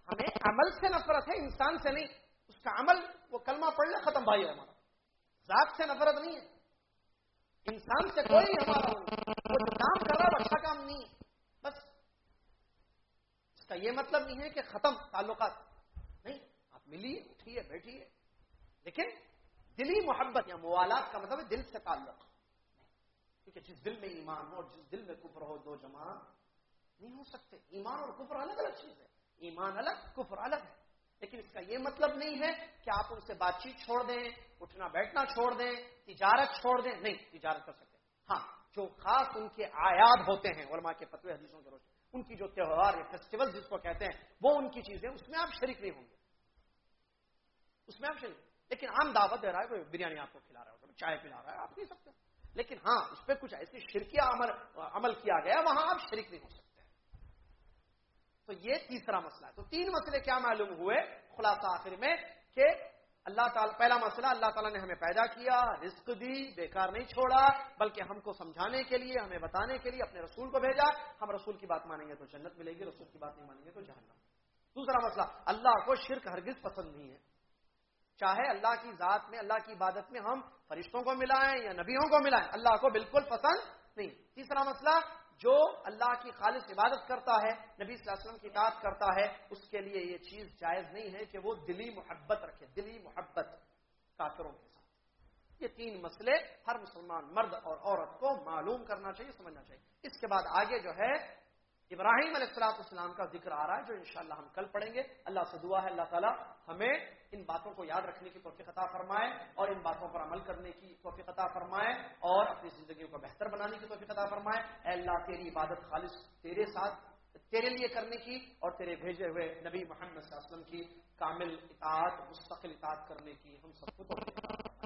ہمیں عمل سے نفرت ہے، انسان سے نہیں۔ اس کا عمل وہ کلمہ پڑھ لے، ختم، بھائی ہے ہمارا۔ ذات سے نفرت نہیں ہے۔ انسان سے کوئی ہمارا۔ وہ جو کام کر رہا ہے اچھا کام نہیں ہے۔ بس۔ اس کا یہ مطلب نہیں ہے کہ ختم، تعلقات۔ نہیں، آپ ملیے، اٹھیے، بیٹھیے۔ لیکن دلی محبت یا موالات کا مطلب ہے دل سے تعلق۔ کیونکہ جس دل میں ایمان ہو اور جس دل میں کفر ہو، دو جمع نہیں ہو سکتے۔ ایمان اور کفر الگ الگ چیز ہے۔ ایمان الگ، کفر الگ ہے۔ لیکن اس کا یہ مطلب نہیں ہے کہ آپ ان سے بات چیت چھوڑ دیں، اٹھنا بیٹھنا چھوڑ دیں، تجارت چھوڑ دیں۔ نہیں، تجارت کر سکتے ہاں جو خاص ان کے آیات ہوتے ہیں، علماء کے فتوی حدیثوں کے روشن، ان کی جو تہوار یا فیسٹیول جس کو کہتے ہیں، وہ ان کی چیزیں، اس میں آپ شریک نہیں ہوں گے۔ اس میں آپ شریک لیکن عام دعوت دے رہا ہے، کوئی بریانی آپ کو کھلا رہا ہے چائے پلا رہا ہے، آپ نہیں سکتے۔ لیکن ہاں اس پہ کچھ ایسی شرکیہ عمل عمل کیا گیا، وہاں آپ شریک نہیں ہو سکتے۔ تو یہ تیسرا مسئلہ ہے۔ تو تین مسئلے کیا معلوم ہوئے خلاصہ آخر میں کہ اللہ تعالیٰ، پہلا مسئلہ، اللہ تعالیٰ نے ہمیں پیدا کیا، رزق دی، بیکار نہیں چھوڑا، بلکہ ہم کو سمجھانے کے لیے، ہمیں بتانے کے لیے، اپنے رسول کو بھیجا۔ ہم رسول کی بات مانیں گے تو جنت ملے گی، رسول کی بات نہیں مانیں گے تو جہنم۔ دوسرا مسئلہ، اللہ کو شرک ہرگز پسند نہیں ہے۔ چاہے اللہ کی ذات میں، اللہ کی عبادت میں ہم فرشتوں کو ملائیں یا نبیوں کو ملائیں، اللہ کو بالکل پسند نہیں۔ تیسرا مسئلہ جو اللہ کی خالص عبادت کرتا ہے، نبی صلی اللہ علیہ وسلم کی اطاعت کرتا ہے، اس کے لیے یہ چیز جائز نہیں ہے کہ وہ دلی محبت رکھے، دلی محبت کافروں کے ساتھ۔ یہ تین مسئلے ہر مسلمان مرد اور عورت کو معلوم کرنا چاہیے، سمجھنا چاہیے۔ اس کے بعد آگے جو ہے ابراہیم علیہ السلاط اسلام کا ذکر آ رہا ہے، جو انشاءاللہ ہم کل پڑھیں گے۔ اللہ سے دعا ہے، اللہ تعالیٰ ہمیں ان باتوں کو یاد رکھنے کی توفیق عطا فرمائے اور ان باتوں پر عمل کرنے کی توفیق عطا فرمائے اور اپنی زندگیوں کو بہتر بنانے کی توفیق عطا فرمائے۔ اے اللہ، تیری عبادت خالص تیرے ساتھ، تیرے لیے کرنے کی اور تیرے بھیجے ہوئے نبی محمد صلی اللہ علیہ وسلم کی کامل اطاعت، مستقل اطاعت کرنے کی ہم سب کو توفیق عطا فرمائے۔